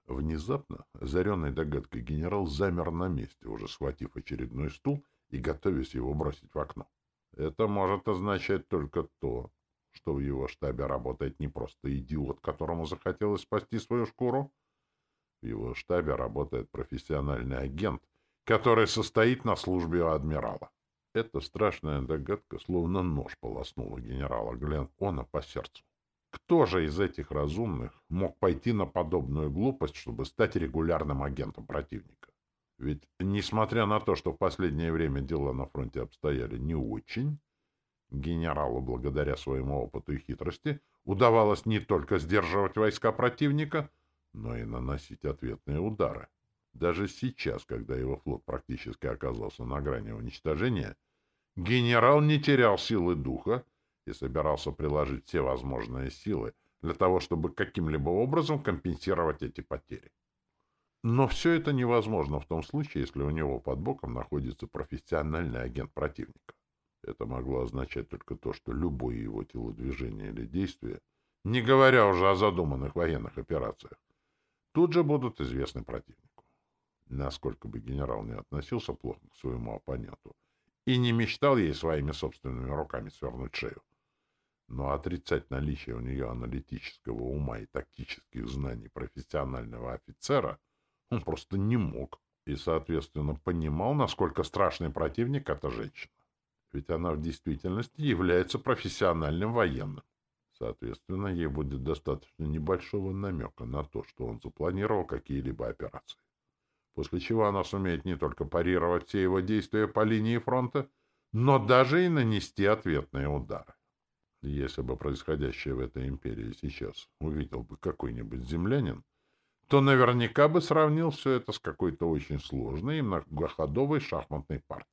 Внезапно, озаренный догадкой генерал замер на месте, уже схватив очередной стул и готовясь его бросить в окно. Это может означать только то, что в его штабе работает не просто идиот, которому захотелось спасти свою шкуру. В его штабе работает профессиональный агент, который состоит на службе у адмирала. Эта страшная догадка словно нож полоснула генерала Глен Она по сердцу. Кто же из этих разумных мог пойти на подобную глупость, чтобы стать регулярным агентом противника? Ведь, несмотря на то, что в последнее время дела на фронте обстояли не очень, генералу, благодаря своему опыту и хитрости, удавалось не только сдерживать войска противника, но и наносить ответные удары. Даже сейчас, когда его флот практически оказался на грани уничтожения, генерал не терял силы духа и собирался приложить все возможные силы для того, чтобы каким-либо образом компенсировать эти потери. Но все это невозможно в том случае, если у него под боком находится профессиональный агент противника. Это могло означать только то, что любое его телодвижение или действие, не говоря уже о задуманных военных операциях, тут же будут известны противнику. Насколько бы генерал не относился плохо к своему оппоненту и не мечтал ей своими собственными руками свернуть шею, но отрицать наличие у нее аналитического ума и тактических знаний профессионального офицера он просто не мог и, соответственно, понимал, насколько страшный противник эта женщина. Ведь она в действительности является профессиональным военным. Соответственно, ей будет достаточно небольшого намека на то, что он запланировал какие-либо операции. После чего она сумеет не только парировать все его действия по линии фронта, но даже и нанести ответные удары. Если бы происходящее в этой империи сейчас увидел бы какой-нибудь землянин, то наверняка бы сравнил все это с какой-то очень сложной и многоходовой шахматной партией,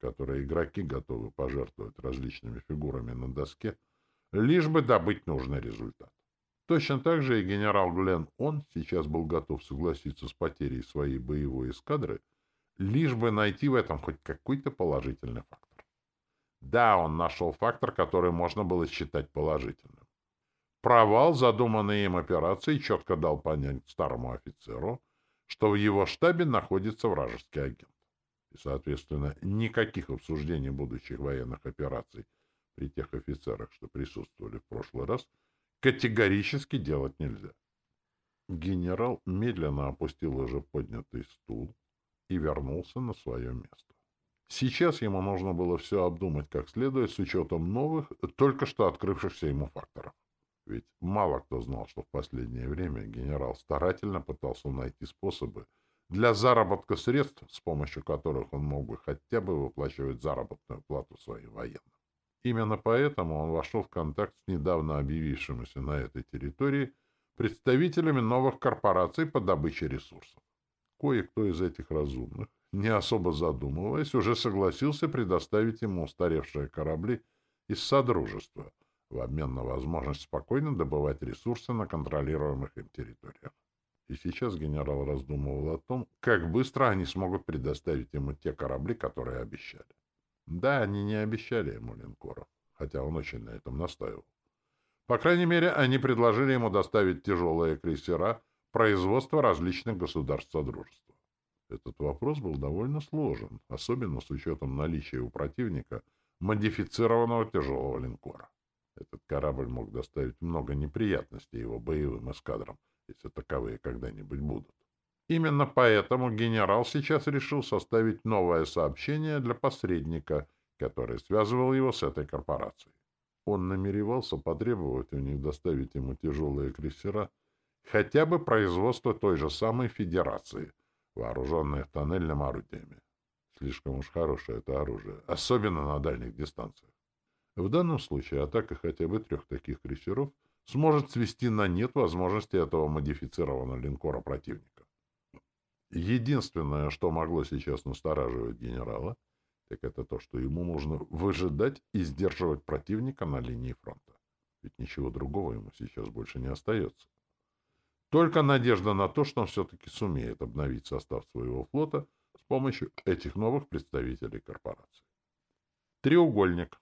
которой игроки готовы пожертвовать различными фигурами на доске, лишь бы добыть нужный результат. Точно так же и генерал Глен Он сейчас был готов согласиться с потерей своей боевой эскадры, лишь бы найти в этом хоть какой-то положительный фактор. Да, он нашел фактор, который можно было считать положительным. Провал задуманной им операции четко дал понять старому офицеру, что в его штабе находится вражеский агент. И, соответственно, никаких обсуждений будущих военных операций при тех офицерах, что присутствовали в прошлый раз, категорически делать нельзя. Генерал медленно опустил уже поднятый стул и вернулся на свое место. Сейчас ему нужно было все обдумать как следует с учетом новых, только что открывшихся ему факторов. Ведь мало кто знал, что в последнее время генерал старательно пытался найти способы для заработка средств, с помощью которых он мог бы хотя бы выплачивать заработную плату своим военным. Именно поэтому он вошел в контакт с недавно объявившимися на этой территории представителями новых корпораций по добыче ресурсов. Кое-кто из этих разумных, не особо задумываясь, уже согласился предоставить ему устаревшие корабли из Содружества в обмен на возможность спокойно добывать ресурсы на контролируемых им территориях. И сейчас генерал раздумывал о том, как быстро они смогут предоставить ему те корабли, которые обещали. Да, они не обещали ему линкоров, хотя он очень на этом настаивал. По крайней мере, они предложили ему доставить тяжелые крейсера производства различных государств Содружества. Этот вопрос был довольно сложен, особенно с учетом наличия у противника модифицированного тяжелого линкора. Этот корабль мог доставить много неприятностей его боевым эскадрам, если таковые когда-нибудь будут. Именно поэтому генерал сейчас решил составить новое сообщение для посредника, который связывал его с этой корпорацией. Он намеревался потребовать у них доставить ему тяжелые крейсера, хотя бы производство той же самой Федерации, вооруженные тоннельным орудиями. Слишком уж хорошее это оружие, особенно на дальних дистанциях. В данном случае атака хотя бы трех таких крейсеров сможет свести на нет возможности этого модифицированного линкора противника. Единственное, что могло сейчас настораживать генерала, так это то, что ему нужно выжидать и сдерживать противника на линии фронта. Ведь ничего другого ему сейчас больше не остается. Только надежда на то, что он все-таки сумеет обновить состав своего флота с помощью этих новых представителей корпорации. Треугольник.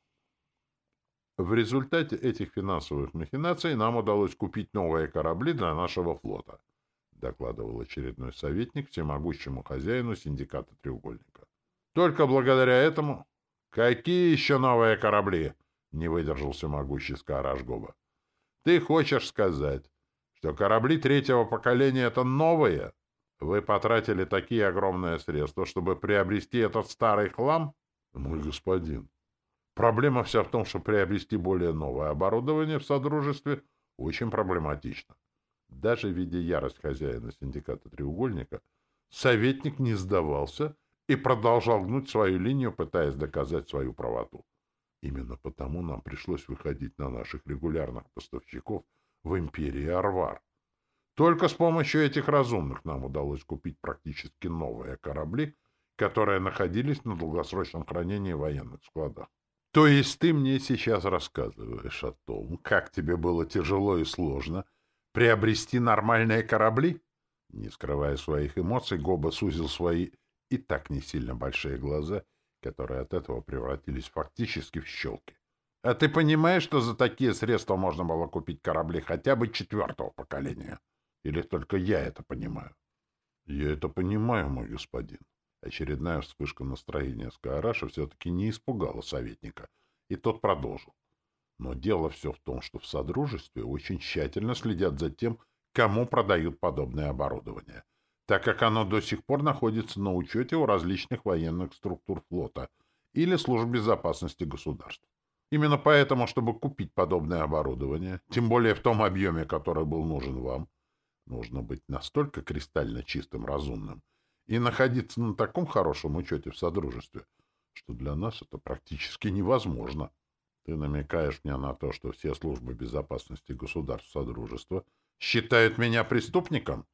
В результате этих финансовых махинаций нам удалось купить новые корабли для нашего флота — докладывал очередной советник всемогущему хозяину синдиката «Треугольника». «Только благодаря этому...» «Какие еще новые корабли?» — не выдержал всемогущий Скараж Гоба. «Ты хочешь сказать, что корабли третьего поколения — это новые? Вы потратили такие огромные средства, чтобы приобрести этот старый хлам?» «Мой господин, проблема вся в том, что приобрести более новое оборудование в Содружестве очень проблематично. Даже видя ярость хозяина синдиката «Треугольника», советник не сдавался и продолжал гнуть свою линию, пытаясь доказать свою правоту. Именно потому нам пришлось выходить на наших регулярных поставщиков в империи Арвар. Только с помощью этих разумных нам удалось купить практически новые корабли, которые находились на долгосрочном хранении военных складах. То есть ты мне сейчас рассказываешь о том, как тебе было тяжело и сложно — Приобрести нормальные корабли? Не скрывая своих эмоций, Гоба сузил свои и так не сильно большие глаза, которые от этого превратились фактически в щелки. А ты понимаешь, что за такие средства можно было купить корабли хотя бы четвертого поколения? Или только я это понимаю? Я это понимаю, мой господин. Очередная вспышка настроения Скаараша все-таки не испугала советника, и тот продолжил. Но дело все в том, что в Содружестве очень тщательно следят за тем, кому продают подобное оборудование, так как оно до сих пор находится на учете у различных военных структур флота или служб безопасности государств. Именно поэтому, чтобы купить подобное оборудование, тем более в том объеме, который был нужен вам, нужно быть настолько кристально чистым, разумным и находиться на таком хорошем учете в Содружестве, что для нас это практически невозможно. Ты намекаешь мне на то, что все службы безопасности государств Содружества считают меня преступником?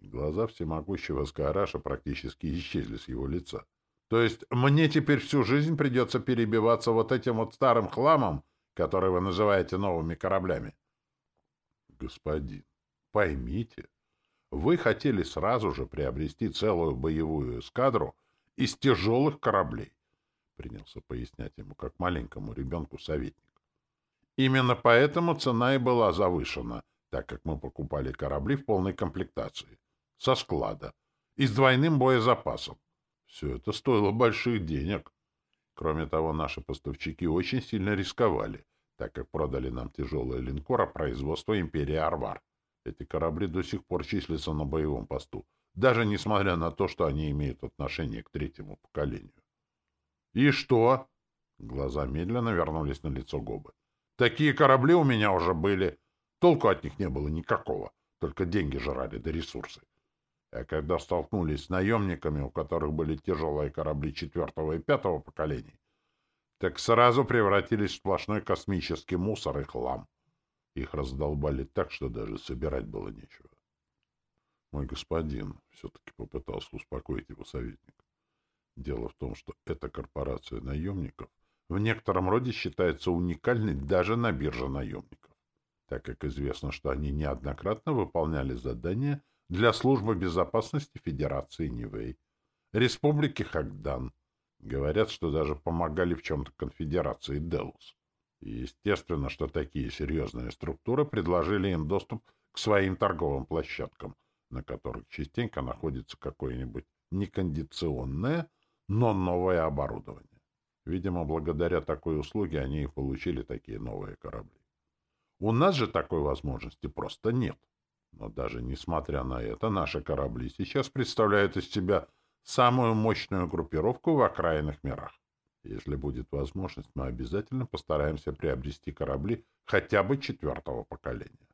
Глаза всемогущего Скаараша практически исчезли с его лица. То есть мне теперь всю жизнь придется перебиваться вот этим вот старым хламом, который вы называете новыми кораблями? Господин, поймите, вы хотели сразу же приобрести целую боевую эскадру из тяжелых кораблей, принялся пояснять ему, как маленькому ребенку советник. Именно поэтому цена и была завышена, так как мы покупали корабли в полной комплектации, со склада и с двойным боезапасом. Все это стоило больших денег. Кроме того, наши поставщики очень сильно рисковали, так как продали нам тяжелые линкора производства империи Арвар. Эти корабли до сих пор числятся на боевом посту, даже несмотря на то, что они имеют отношение к третьему поколению. «И что?» Глаза медленно вернулись на лицо Гобы. «Такие корабли у меня уже были. Толку от них не было никакого, только деньги жрали да ресурсы. А когда столкнулись с наемниками, у которых были тяжелые корабли четвертого и пятого поколений, так сразу превратились в сплошной космический мусор и хлам. Их раздолбали так, что даже собирать было нечего. Мой господин все-таки попытался успокоить его советник. Дело в том, что эта корпорация наемников в некотором роде считается уникальной даже на бирже наемников, так как известно, что они неоднократно выполняли задания для службы безопасности Федерации Нивэй, Республики Хагдан. Говорят, что даже помогали в чем-то конфедерации Делус. Естественно, что такие серьезные структуры предложили им доступ к своим торговым площадкам, на которых частенько находится какое-нибудь некондиционное, но новое оборудование. Видимо, благодаря такой услуге они и получили такие новые корабли. У нас же такой возможности просто нет. Но даже несмотря на это, наши корабли сейчас представляют из себя самую мощную группировку в окраинных мирах. Если будет возможность, мы обязательно постараемся приобрести корабли хотя бы четвертого поколения.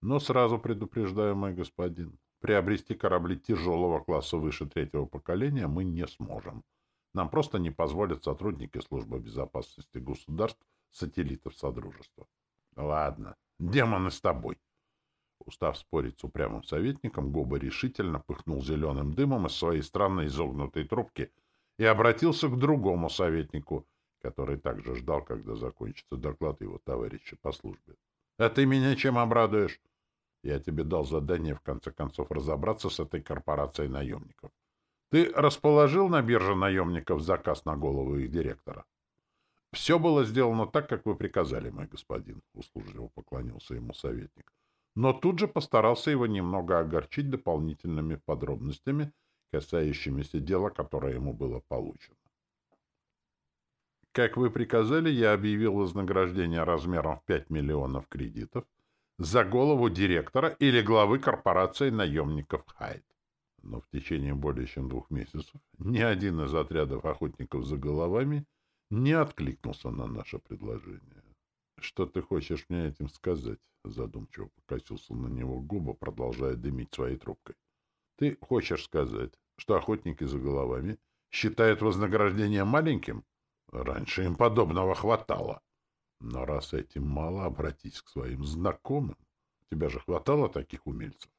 Но сразу предупреждаю, мой господин, приобрести корабли тяжелого класса выше третьего поколения мы не сможем. Нам просто не позволят сотрудники службы безопасности государств сателлитов Содружества. Ладно, демоны с тобой. Устав спорить с упрямым советником, Гоба решительно пыхнул зеленым дымом из своей странно изогнутой трубки и обратился к другому советнику, который также ждал, когда закончится доклад его товарища по службе. — А ты меня чем обрадуешь? Я тебе дал задание, в конце концов, разобраться с этой корпорацией наемников. Ты расположил на бирже наемников заказ на голову их директора? — Все было сделано так, как вы приказали, мой господин, — услужливо поклонился ему советник но тут же постарался его немного огорчить дополнительными подробностями, касающимися дела, которое ему было получено. Как вы приказали, я объявил вознаграждение размером в 5 миллионов кредитов за голову директора или главы корпорации наемников Хайд. Но в течение более чем двух месяцев ни один из отрядов охотников за головами не откликнулся на наше предложение. Что ты хочешь мне этим сказать? Задумчиво покосился на него губа, продолжая дымить своей трубкой. Ты хочешь сказать, что охотники за головами считают вознаграждение маленьким? Раньше им подобного хватало. Но раз этим мало, обратись к своим знакомым. Тебя же хватало таких умельцев?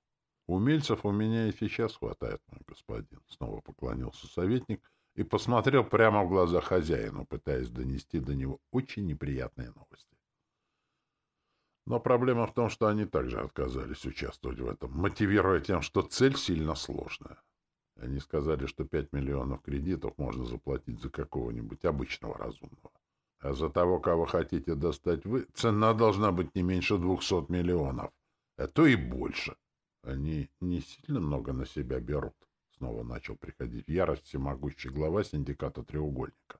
Умельцев у меня и сейчас хватает, мой господин. Снова поклонился советник и посмотрел прямо в глаза хозяину, пытаясь донести до него очень неприятные новости. Но проблема в том, что они также отказались участвовать в этом, мотивируя тем, что цель сильно сложная. Они сказали, что 5 миллионов кредитов можно заплатить за какого-нибудь обычного разумного. А за того, кого хотите достать вы, цена должна быть не меньше 200 миллионов, а то и больше. Они не сильно много на себя берут. Снова начал приходить в ярость всемогущий глава синдиката «Треугольника».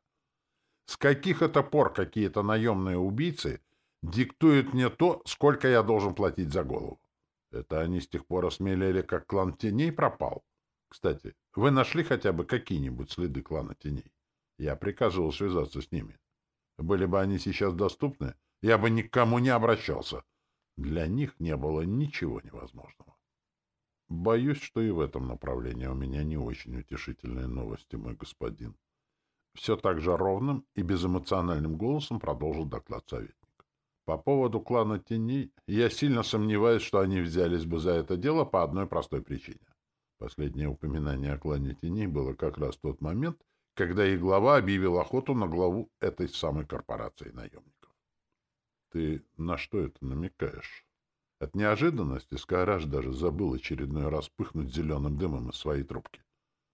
С каких это пор какие-то наемные убийцы — диктует мне то, сколько я должен платить за голову. Это они с тех пор осмелели, как клан теней пропал. Кстати, вы нашли хотя бы какие-нибудь следы клана теней? Я приказывал связаться с ними. Были бы они сейчас доступны, я бы никому не обращался. Для них не было ничего невозможного. Боюсь, что и в этом направлении у меня не очень утешительные новости, мой господин. Все так же ровным и безэмоциональным голосом продолжил доклад советник. По поводу клана теней я сильно сомневаюсь, что они взялись бы за это дело по одной простой причине. Последнее упоминание о клане теней было как раз в тот момент, когда их глава объявил охоту на главу этой самой корпорации наемников. Ты на что это намекаешь? От неожиданности Скараж даже забыл очередной раз пыхнуть зеленым дымом из своей трубки.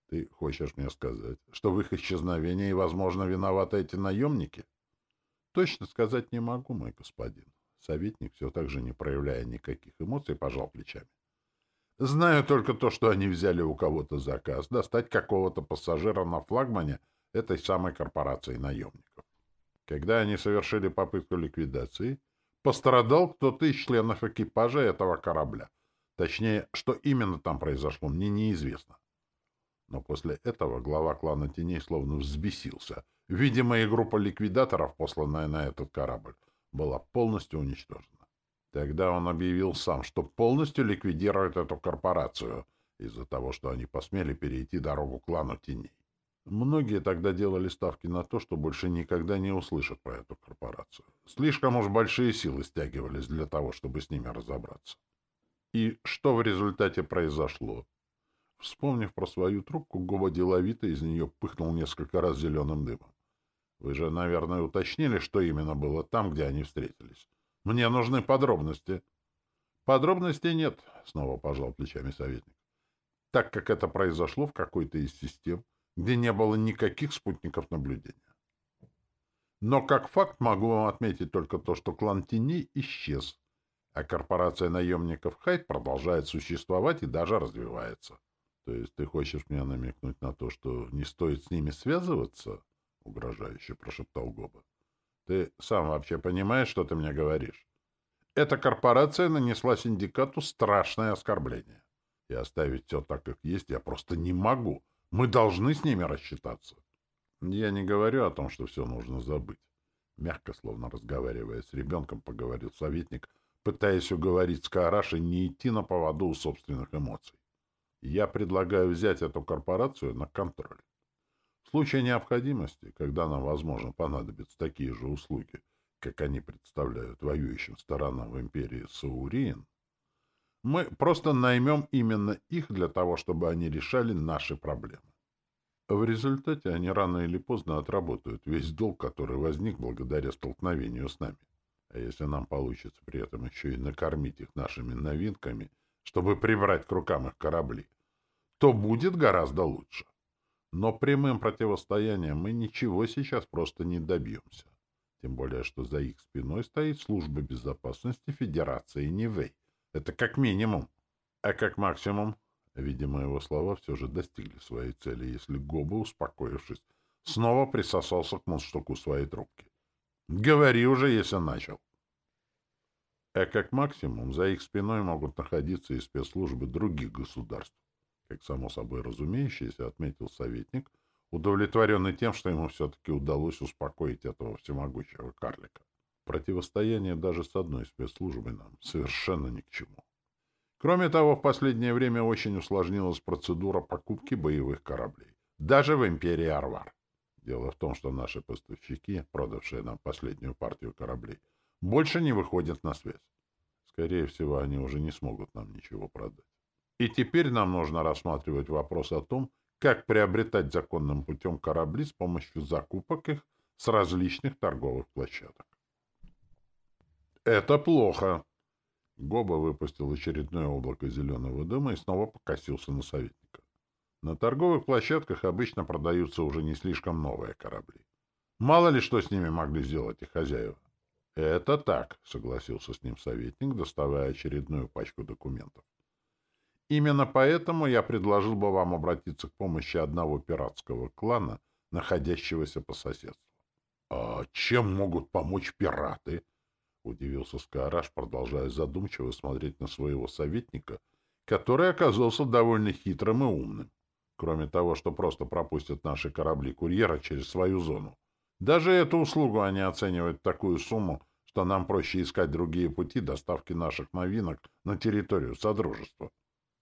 Ты хочешь мне сказать, что в их исчезновении, возможно, виноваты эти наемники? Точно сказать не могу, мой господин. Советник, все так же не проявляя никаких эмоций, пожал плечами. Знаю только то, что они взяли у кого-то заказ достать какого-то пассажира на флагмане этой самой корпорации наемников. Когда они совершили попытку ликвидации, пострадал кто-то из членов экипажа этого корабля. Точнее, что именно там произошло, мне неизвестно. Но после этого глава клана теней словно взбесился. Видимо, и группа ликвидаторов, посланная на этот корабль, была полностью уничтожена. Тогда он объявил сам, что полностью ликвидирует эту корпорацию из-за того, что они посмели перейти дорогу клану теней. Многие тогда делали ставки на то, что больше никогда не услышат про эту корпорацию. Слишком уж большие силы стягивались для того, чтобы с ними разобраться. И что в результате произошло? Вспомнив про свою трубку, Гоба деловито из нее пыхнул несколько раз зеленым дымом. Вы же, наверное, уточнили, что именно было там, где они встретились. Мне нужны подробности. Подробностей нет, снова пожал плечами советник. Так как это произошло в какой-то из систем, где не было никаких спутников наблюдения. Но как факт могу вам отметить только то, что клан теней исчез, а корпорация наемников Хайт продолжает существовать и даже развивается. То есть ты хочешь мне намекнуть на то, что не стоит с ними связываться? — угрожающе прошептал Гоба. — Ты сам вообще понимаешь, что ты мне говоришь? Эта корпорация нанесла синдикату страшное оскорбление. И оставить все так, как есть, я просто не могу. Мы должны с ними рассчитаться. Я не говорю о том, что все нужно забыть. Мягко, словно разговаривая с ребенком, поговорил советник, пытаясь уговорить Скаараши не идти на поводу у собственных эмоций. Я предлагаю взять эту корпорацию на контроль. В случае необходимости, когда нам, возможно, понадобятся такие же услуги, как они представляют воюющим сторонам в империи Сауриен, мы просто наймем именно их для того, чтобы они решали наши проблемы. В результате они рано или поздно отработают весь долг, который возник благодаря столкновению с нами. А если нам получится при этом еще и накормить их нашими новинками чтобы прибрать к рукам их корабли, то будет гораздо лучше. Но прямым противостоянием мы ничего сейчас просто не добьемся. Тем более, что за их спиной стоит служба безопасности Федерации Нивэй. Это как минимум. А как максимум, видимо, его слова все же достигли своей цели, если Гоба, успокоившись, снова присосался к мундштуку своей трубки. Говори уже, если начал. А как максимум за их спиной могут находиться и спецслужбы других государств. Как само собой разумеющееся, отметил советник, удовлетворенный тем, что ему все-таки удалось успокоить этого всемогущего карлика. Противостояние даже с одной спецслужбой нам совершенно ни к чему. Кроме того, в последнее время очень усложнилась процедура покупки боевых кораблей. Даже в империи Арвар. Дело в том, что наши поставщики, продавшие нам последнюю партию кораблей, больше не выходят на связь. Скорее всего, они уже не смогут нам ничего продать. И теперь нам нужно рассматривать вопрос о том, как приобретать законным путем корабли с помощью закупок их с различных торговых площадок. «Это плохо!» Гоба выпустил очередное облако зеленого дыма и снова покосился на советника. На торговых площадках обычно продаются уже не слишком новые корабли. Мало ли что с ними могли сделать их хозяева. «Это так», — согласился с ним советник, доставая очередную пачку документов. «Именно поэтому я предложил бы вам обратиться к помощи одного пиратского клана, находящегося по соседству». «А чем могут помочь пираты?» — удивился Скараш, продолжая задумчиво смотреть на своего советника, который оказался довольно хитрым и умным. Кроме того, что просто пропустят наши корабли курьера через свою зону. Даже эту услугу они оценивают такую сумму, что нам проще искать другие пути доставки наших новинок на территорию Содружества.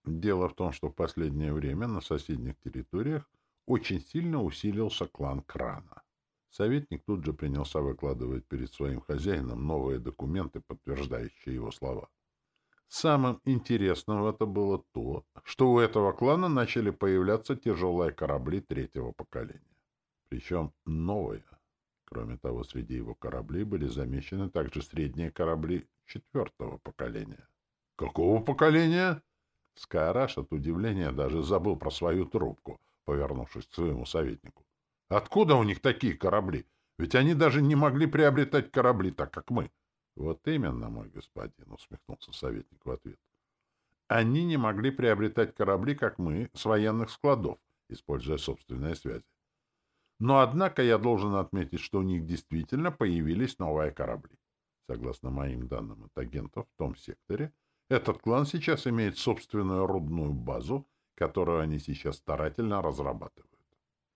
Дело в том, что в последнее время на соседних территориях очень сильно усилился клан Крана. Советник тут же принялся выкладывать перед своим хозяином новые документы, подтверждающие его слова. Самым интересным это было то, что у этого клана начали появляться тяжелые корабли третьего поколения. Причем новые. Кроме того, среди его кораблей были замечены также средние корабли четвертого поколения. «Какого поколения?» Скайраш от удивления даже забыл про свою трубку, повернувшись к своему советнику. «Откуда у них такие корабли? Ведь они даже не могли приобретать корабли так, как мы». Вот именно, мой господин, усмехнулся советник в ответ. Они не могли приобретать корабли, как мы, с военных складов, используя собственные связи. Но, однако, я должен отметить, что у них действительно появились новые корабли. Согласно моим данным от агентов в том секторе, этот клан сейчас имеет собственную рудную базу, которую они сейчас старательно разрабатывают.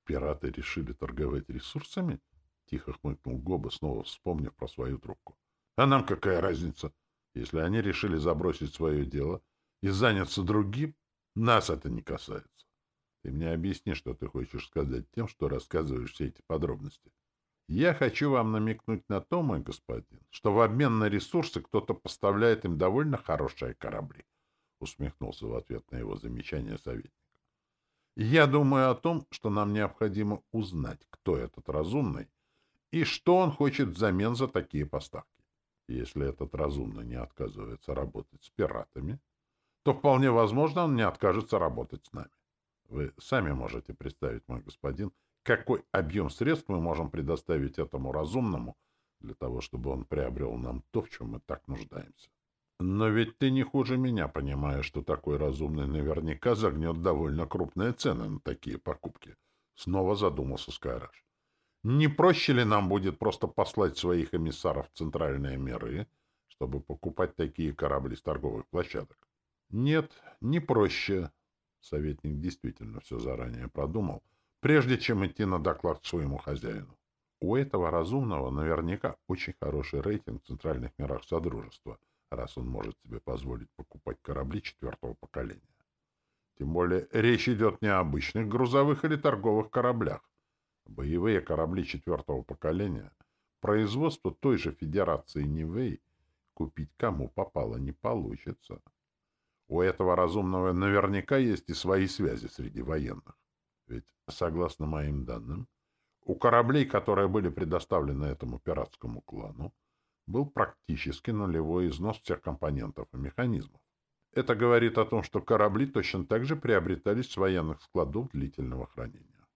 Пираты решили торговать ресурсами? Тихо хмыкнул Гоба, снова вспомнив про свою трубку. А нам какая разница? Если они решили забросить свое дело и заняться другим, нас это не касается. Ты мне объясни, что ты хочешь сказать тем, что рассказываешь все эти подробности. Я хочу вам намекнуть на то, мой господин, что в обмен на ресурсы кто-то поставляет им довольно хорошие корабли, усмехнулся в ответ на его замечание советник. Я думаю о том, что нам необходимо узнать, кто этот разумный и что он хочет взамен за такие поставки. Если этот разумно не отказывается работать с пиратами, то вполне возможно он не откажется работать с нами. Вы сами можете представить, мой господин, какой объем средств мы можем предоставить этому разумному для того, чтобы он приобрел нам то, в чем мы так нуждаемся. Но ведь ты не хуже меня понимаешь, что такой разумный наверняка загнет довольно крупные цены на такие покупки. Снова задумался Скайраш. Не проще ли нам будет просто послать своих эмиссаров в центральные миры, чтобы покупать такие корабли с торговых площадок? Нет, не проще. Советник действительно все заранее продумал, прежде чем идти на доклад своему хозяину. У этого разумного наверняка очень хороший рейтинг в центральных мирах Содружества, раз он может себе позволить покупать корабли четвертого поколения. Тем более речь идет не о обычных грузовых или торговых кораблях, Боевые корабли четвертого поколения производство той же Федерации Нивэй купить кому попало не получится. У этого разумного наверняка есть и свои связи среди военных. Ведь, согласно моим данным, у кораблей, которые были предоставлены этому пиратскому клану, был практически нулевой износ всех компонентов и механизмов. Это говорит о том, что корабли точно так же приобретались с военных складов длительного хранения.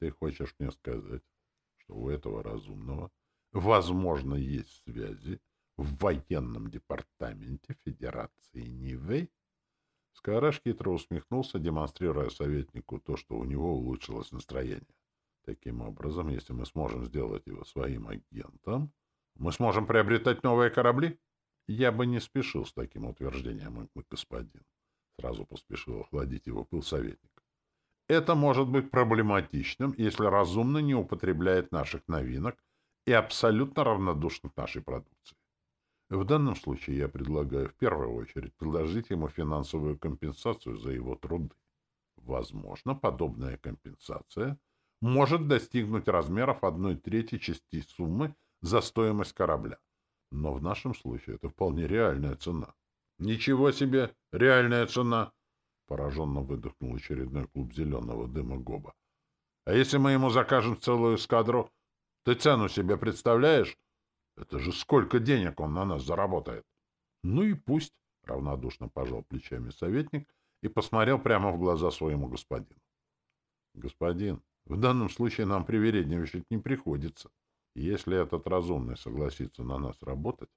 Ты хочешь мне сказать, что у этого разумного, возможно, есть связи в военном департаменте Федерации Нивэй? Скараш хитро усмехнулся, демонстрируя советнику то, что у него улучшилось настроение. Таким образом, если мы сможем сделать его своим агентом, мы сможем приобретать новые корабли? Я бы не спешил с таким утверждением, мой господин. Сразу поспешил охладить его пыл советник. Это может быть проблематичным, если разумно не употребляет наших новинок и абсолютно равнодушен к нашей продукции. В данном случае я предлагаю в первую очередь предложить ему финансовую компенсацию за его труды. Возможно, подобная компенсация может достигнуть размеров одной трети части суммы за стоимость корабля. Но в нашем случае это вполне реальная цена. Ничего себе, реальная цена! Пораженно выдохнул очередной клуб зеленого дыма Гоба. — А если мы ему закажем целую эскадру? Ты цену себе представляешь? Это же сколько денег он на нас заработает! — Ну и пусть, — равнодушно пожал плечами советник и посмотрел прямо в глаза своему господину. — Господин, в данном случае нам привередничать не приходится. Если этот разумный согласится на нас работать,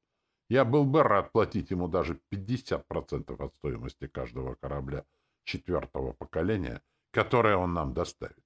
я был бы рад платить ему даже 50% от стоимости каждого корабля — четвертого поколения, которое он нам доставит.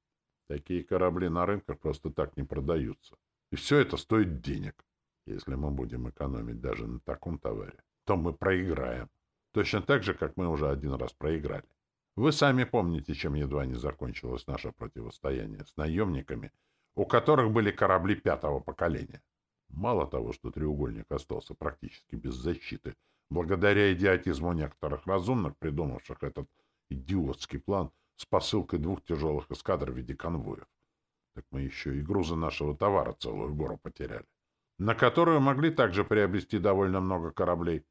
Такие корабли на рынках просто так не продаются. И все это стоит денег. Если мы будем экономить даже на таком товаре, то мы проиграем. Точно так же, как мы уже один раз проиграли. Вы сами помните, чем едва не закончилось наше противостояние с наемниками, у которых были корабли пятого поколения. Мало того, что треугольник остался практически без защиты, благодаря идиотизму некоторых разумных, придумавших этот идиотский план с посылкой двух тяжелых эскадр в виде конвоев. Так мы еще и грузы нашего товара целую гору потеряли, на которую могли также приобрести довольно много кораблей.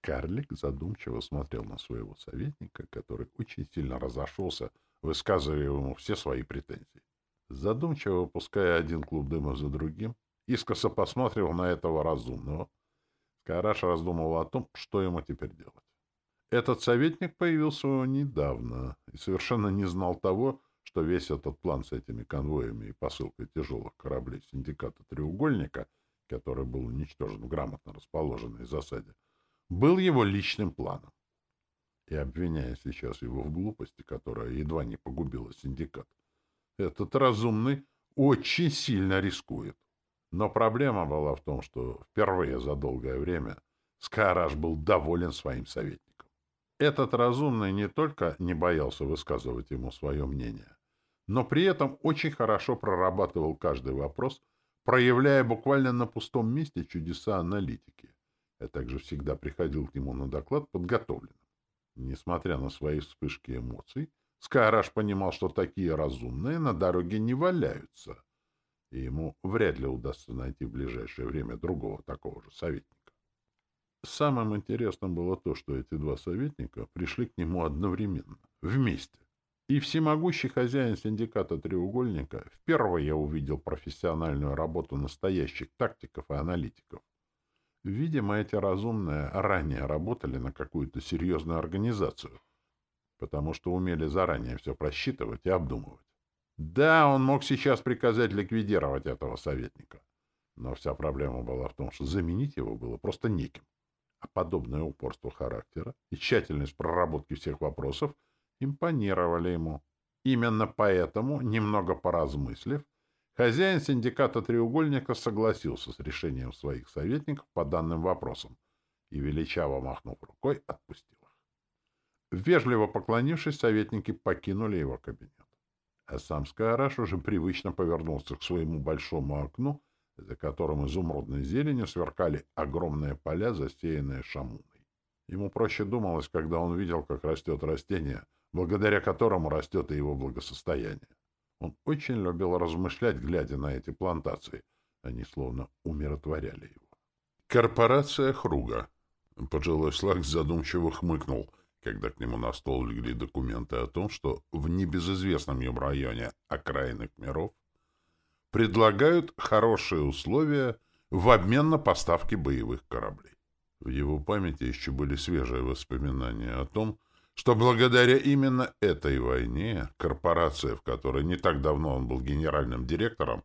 Карлик задумчиво смотрел на своего советника, который очень сильно разошелся, высказывая ему все свои претензии. Задумчиво выпуская один клуб дыма за другим, искоса посматривал на этого разумного. Скараш раздумывал о том, что ему теперь делать. Этот советник появился недавно и совершенно не знал того, что весь этот план с этими конвоями и посылкой тяжелых кораблей синдиката «Треугольника», который был уничтожен в грамотно расположенной засаде, был его личным планом. И обвиняя сейчас его в глупости, которая едва не погубила синдикат, этот разумный очень сильно рискует. Но проблема была в том, что впервые за долгое время Скараш был доволен своим советником. Этот разумный не только не боялся высказывать ему свое мнение, но при этом очень хорошо прорабатывал каждый вопрос, проявляя буквально на пустом месте чудеса аналитики. Я также всегда приходил к нему на доклад подготовленным. Несмотря на свои вспышки эмоций, Скайраш понимал, что такие разумные на дороге не валяются, и ему вряд ли удастся найти в ближайшее время другого такого же советника. Самым интересным было то, что эти два советника пришли к нему одновременно, вместе. И всемогущий хозяин синдиката «Треугольника» впервые увидел профессиональную работу настоящих тактиков и аналитиков. Видимо, эти разумные ранее работали на какую-то серьезную организацию, потому что умели заранее все просчитывать и обдумывать. Да, он мог сейчас приказать ликвидировать этого советника, но вся проблема была в том, что заменить его было просто неким. А подобное упорство характера и тщательность проработки всех вопросов — импонировали ему. Именно поэтому, немного поразмыслив, хозяин синдиката «Треугольника» согласился с решением своих советников по данным вопросам и, величаво махнув рукой, отпустил их. Вежливо поклонившись, советники покинули его кабинет. А сам Скайраш уже привычно повернулся к своему большому окну, за которым изумрудной зеленью сверкали огромные поля, засеянные шамуной. Ему проще думалось, когда он видел, как растет растение — благодаря которому растет и его благосостояние. Он очень любил размышлять, глядя на эти плантации. Они словно умиротворяли его. Корпорация Хруга. Пожилой Слакс задумчиво хмыкнул, когда к нему на стол легли документы о том, что в небезызвестном им районе окраинных миров предлагают хорошие условия в обмен на поставки боевых кораблей. В его памяти еще были свежие воспоминания о том, что благодаря именно этой войне корпорация, в которой не так давно он был генеральным директором,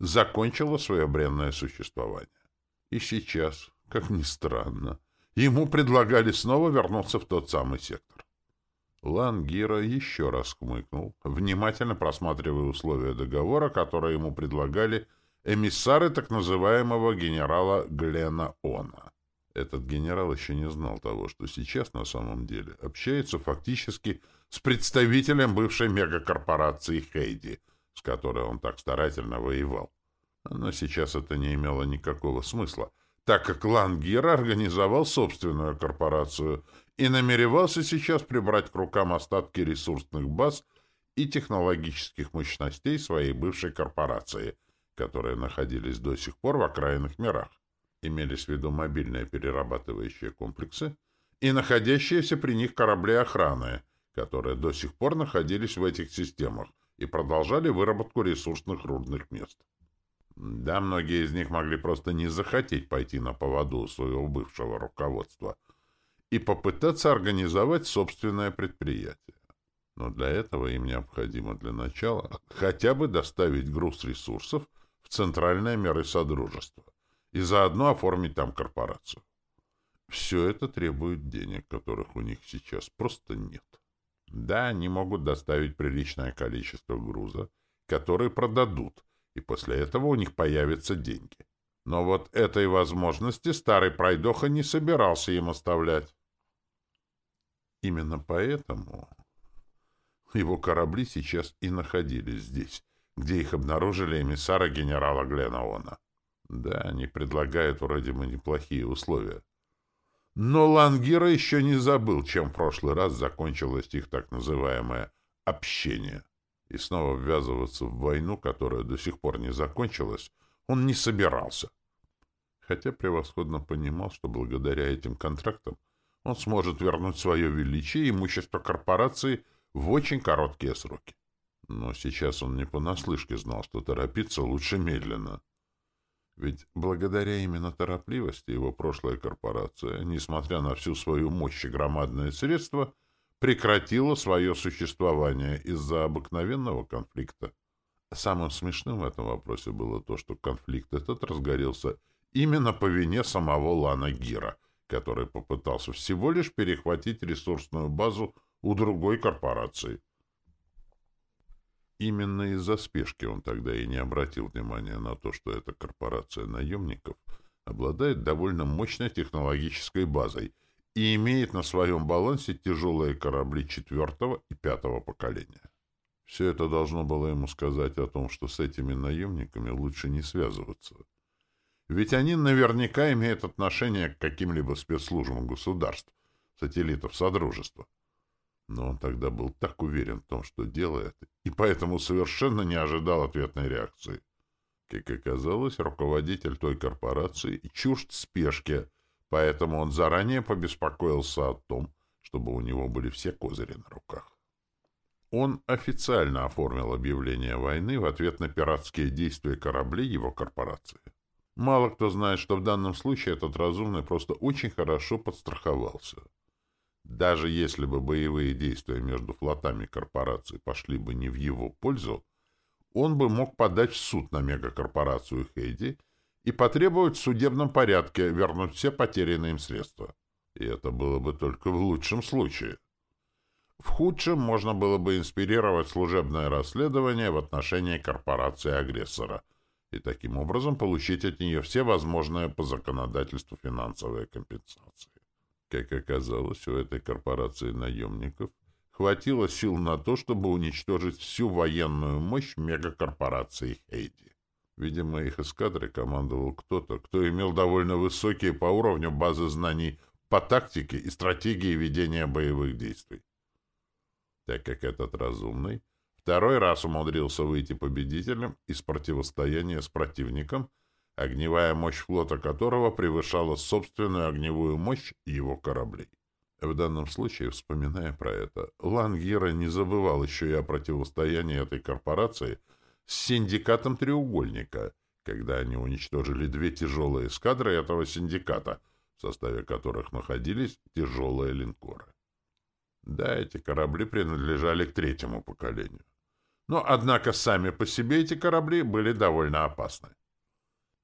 закончила свое бренное существование. И сейчас, как ни странно, ему предлагали снова вернуться в тот самый сектор. Лангира еще раз хмыкнул, внимательно просматривая условия договора, которые ему предлагали эмиссары так называемого генерала Глена Она. Этот генерал еще не знал того, что сейчас на самом деле общается фактически с представителем бывшей мегакорпорации Хейди, с которой он так старательно воевал. Но сейчас это не имело никакого смысла, так как Лангир организовал собственную корпорацию и намеревался сейчас прибрать к рукам остатки ресурсных баз и технологических мощностей своей бывшей корпорации, которые находились до сих пор в окраинных мирах имелись в виду мобильные перерабатывающие комплексы и находящиеся при них корабли охраны, которые до сих пор находились в этих системах и продолжали выработку ресурсных рудных мест. Да, многие из них могли просто не захотеть пойти на поводу своего бывшего руководства и попытаться организовать собственное предприятие. Но для этого им необходимо для начала хотя бы доставить груз ресурсов в центральные меры Содружества и заодно оформить там корпорацию. Все это требует денег, которых у них сейчас просто нет. Да, они могут доставить приличное количество груза, который продадут, и после этого у них появятся деньги. Но вот этой возможности старый пройдоха не собирался им оставлять. Именно поэтому его корабли сейчас и находились здесь, где их обнаружили эмиссары генерала Гленаона. Да, они предлагают вроде бы неплохие условия. Но Лангира еще не забыл, чем в прошлый раз закончилась их так называемая общения. И снова ввязываться в войну, которая до сих пор не закончилась, он не собирался. Хотя превосходно понимал, что благодаря этим контрактам он сможет вернуть свое величие и имущество корпорации в очень короткие сроки. Но сейчас он не понаслышке знал, что торопиться лучше медленно. Ведь благодаря именно торопливости его прошлая корпорация, несмотря на всю свою мощь и громадные средства, прекратила свое существование из-за обыкновенного конфликта. Самым смешным в этом вопросе было то, что конфликт этот разгорелся именно по вине самого Лана Гира, который попытался всего лишь перехватить ресурсную базу у другой корпорации. Именно из-за спешки он тогда и не обратил внимания на то, что эта корпорация наемников обладает довольно мощной технологической базой и имеет на своем балансе тяжелые корабли четвертого и пятого поколения. Все это должно было ему сказать о том, что с этими наемниками лучше не связываться. Ведь они наверняка имеют отношение к каким-либо спецслужбам государств, сателлитов Содружества. Но он тогда был так уверен в том, что делает, и поэтому совершенно не ожидал ответной реакции. Как оказалось, руководитель той корпорации чужд спешки, поэтому он заранее побеспокоился о том, чтобы у него были все козыри на руках. Он официально оформил объявление войны в ответ на пиратские действия кораблей его корпорации. Мало кто знает, что в данном случае этот разумный просто очень хорошо подстраховался. Даже если бы боевые действия между флотами корпораций пошли бы не в его пользу, он бы мог подать в суд на мегакорпорацию Хейди и потребовать в судебном порядке вернуть все потерянные им средства. И это было бы только в лучшем случае. В худшем можно было бы инспирировать служебное расследование в отношении корпорации-агрессора и таким образом получить от нее все возможные по законодательству финансовые компенсации. Как оказалось, у этой корпорации наемников хватило сил на то, чтобы уничтожить всю военную мощь мегакорпорации Хейди. Видимо, их эскадрой командовал кто-то, кто имел довольно высокие по уровню базы знаний по тактике и стратегии ведения боевых действий. Так как этот разумный второй раз умудрился выйти победителем из противостояния с противником — огневая мощь флота которого превышала собственную огневую мощь его кораблей. В данном случае, вспоминая про это, Лангира не забывал еще и о противостоянии этой корпорации с синдикатом «Треугольника», когда они уничтожили две тяжелые эскадры этого синдиката, в составе которых находились тяжелые линкоры. Да, эти корабли принадлежали к третьему поколению. Но, однако, сами по себе эти корабли были довольно опасны.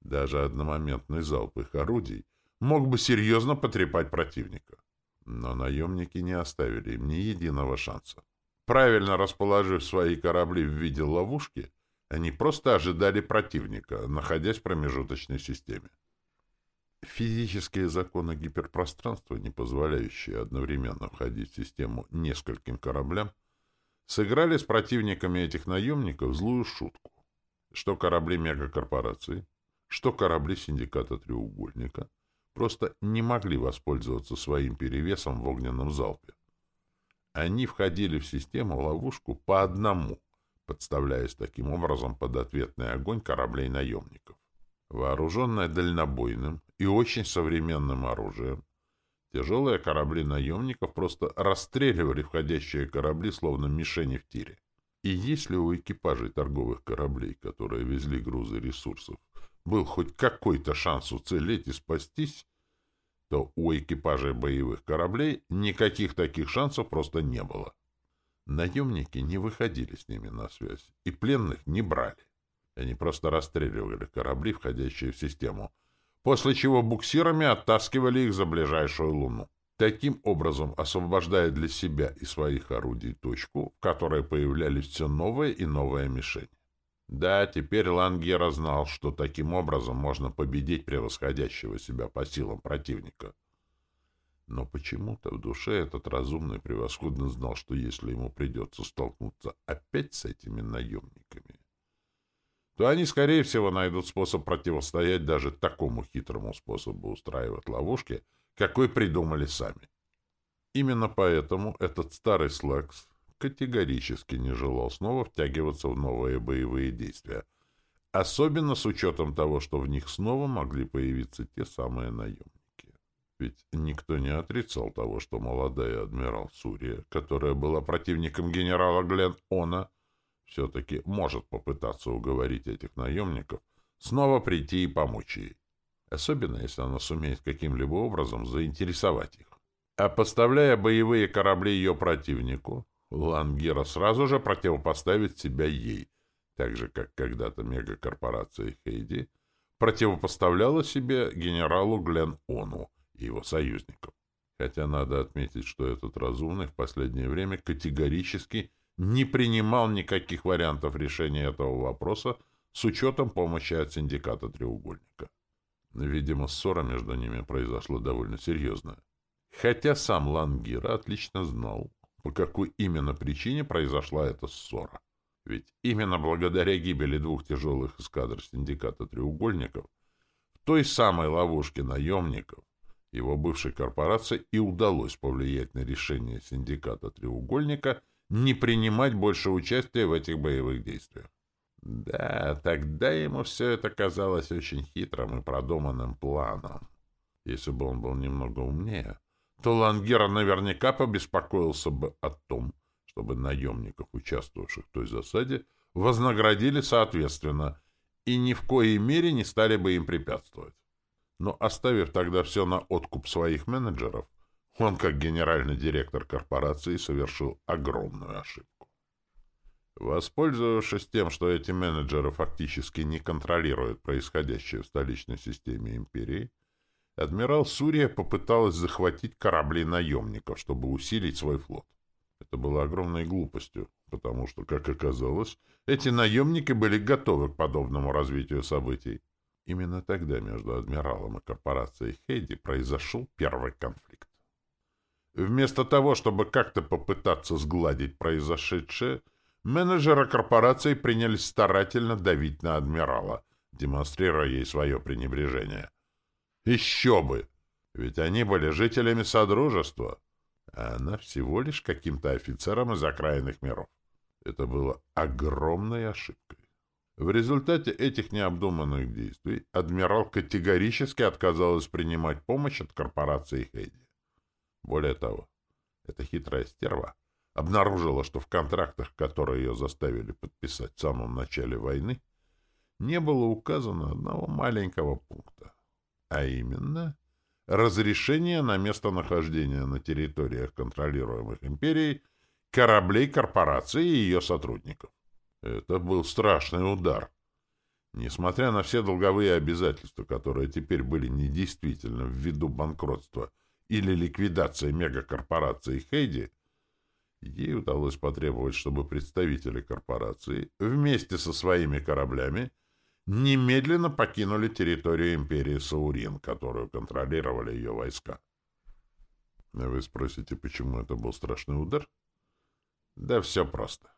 Даже одномоментный залп их орудий мог бы серьезно потрепать противника. Но наемники не оставили им ни единого шанса. Правильно расположив свои корабли в виде ловушки, они просто ожидали противника, находясь в промежуточной системе. Физические законы гиперпространства, не позволяющие одновременно входить в систему нескольким кораблям, сыграли с противниками этих наемников злую шутку. Что корабли мегакорпораций, что корабли синдиката «Треугольника» просто не могли воспользоваться своим перевесом в огненном залпе. Они входили в систему-ловушку по одному, подставляясь таким образом под ответный огонь кораблей наемников. Вооруженные дальнобойным и очень современным оружием, тяжелые корабли наемников просто расстреливали входящие корабли, словно мишени в тире. И если у экипажей торговых кораблей, которые везли грузы ресурсов, был хоть какой-то шанс уцелеть и спастись, то у экипажей боевых кораблей никаких таких шансов просто не было. Наемники не выходили с ними на связь и пленных не брали. Они просто расстреливали корабли, входящие в систему, после чего буксирами оттаскивали их за ближайшую луну. Таким образом, освобождая для себя и своих орудий точку, в которой появлялись все новые и новые мишени. Да, теперь Лангера знал, что таким образом можно победить превосходящего себя по силам противника. Но почему-то в душе этот разумный превосходно знал, что если ему придется столкнуться опять с этими наемниками, то они, скорее всего, найдут способ противостоять даже такому хитрому способу устраивать ловушки, какой придумали сами. Именно поэтому этот старый Слакс категорически не желал снова втягиваться в новые боевые действия, особенно с учетом того, что в них снова могли появиться те самые наемники. Ведь никто не отрицал того, что молодая адмирал Сурия, которая была противником генерала Глен Она, все-таки может попытаться уговорить этих наемников снова прийти и помочь ей. Особенно, если она сумеет каким-либо образом заинтересовать их. А поставляя боевые корабли ее противнику, Лангира сразу же противопоставит себя ей, так же, как когда-то мегакорпорация Хейди противопоставляла себе генералу Глен Ону и его союзникам. Хотя надо отметить, что этот разумный в последнее время категорически не принимал никаких вариантов решения этого вопроса с учетом помощи от синдиката «Треугольника». Видимо, ссора между ними произошла довольно серьезная. Хотя сам Лангира отлично знал, по какой именно причине произошла эта ссора. Ведь именно благодаря гибели двух тяжелых эскадр синдиката «Треугольников» в той самой ловушке наемников его бывшей корпорации и удалось повлиять на решение синдиката «Треугольника» не принимать больше участия в этих боевых действиях. Да, тогда ему все это казалось очень хитрым и продуманным планом. Если бы он был немного умнее, то Лангера наверняка побеспокоился бы о том, чтобы наемников, участвовавших в той засаде, вознаградили соответственно и ни в коей мере не стали бы им препятствовать. Но оставив тогда все на откуп своих менеджеров, он, как генеральный директор корпорации, совершил огромную ошибку. Воспользовавшись тем, что эти менеджеры фактически не контролируют происходящее в столичной системе империи, адмирал Сурия попыталась захватить корабли наемников, чтобы усилить свой флот. Это было огромной глупостью, потому что, как оказалось, эти наемники были готовы к подобному развитию событий. Именно тогда между адмиралом и корпорацией Хейди произошел первый конфликт. Вместо того, чтобы как-то попытаться сгладить произошедшее, менеджеры корпорации принялись старательно давить на адмирала, демонстрируя ей свое пренебрежение. Еще бы! Ведь они были жителями Содружества, а она всего лишь каким-то офицером из окраинных миров. Это было огромной ошибкой. В результате этих необдуманных действий адмирал категорически отказалась принимать помощь от корпорации Хейди. Более того, эта хитрая стерва обнаружила, что в контрактах, которые ее заставили подписать в самом начале войны, не было указано одного маленького пункта, а именно разрешение на местонахождение на территориях, контролируемых империей, кораблей корпорации и ее сотрудников. Это был страшный удар. Несмотря на все долговые обязательства, которые теперь были недействительны ввиду банкротства или ликвидации мегакорпорации Хейди, ей удалось потребовать, чтобы представители корпорации вместе со своими кораблями немедленно покинули территорию империи Саурин, которую контролировали ее войска. Вы спросите, почему это был страшный удар? Да все просто.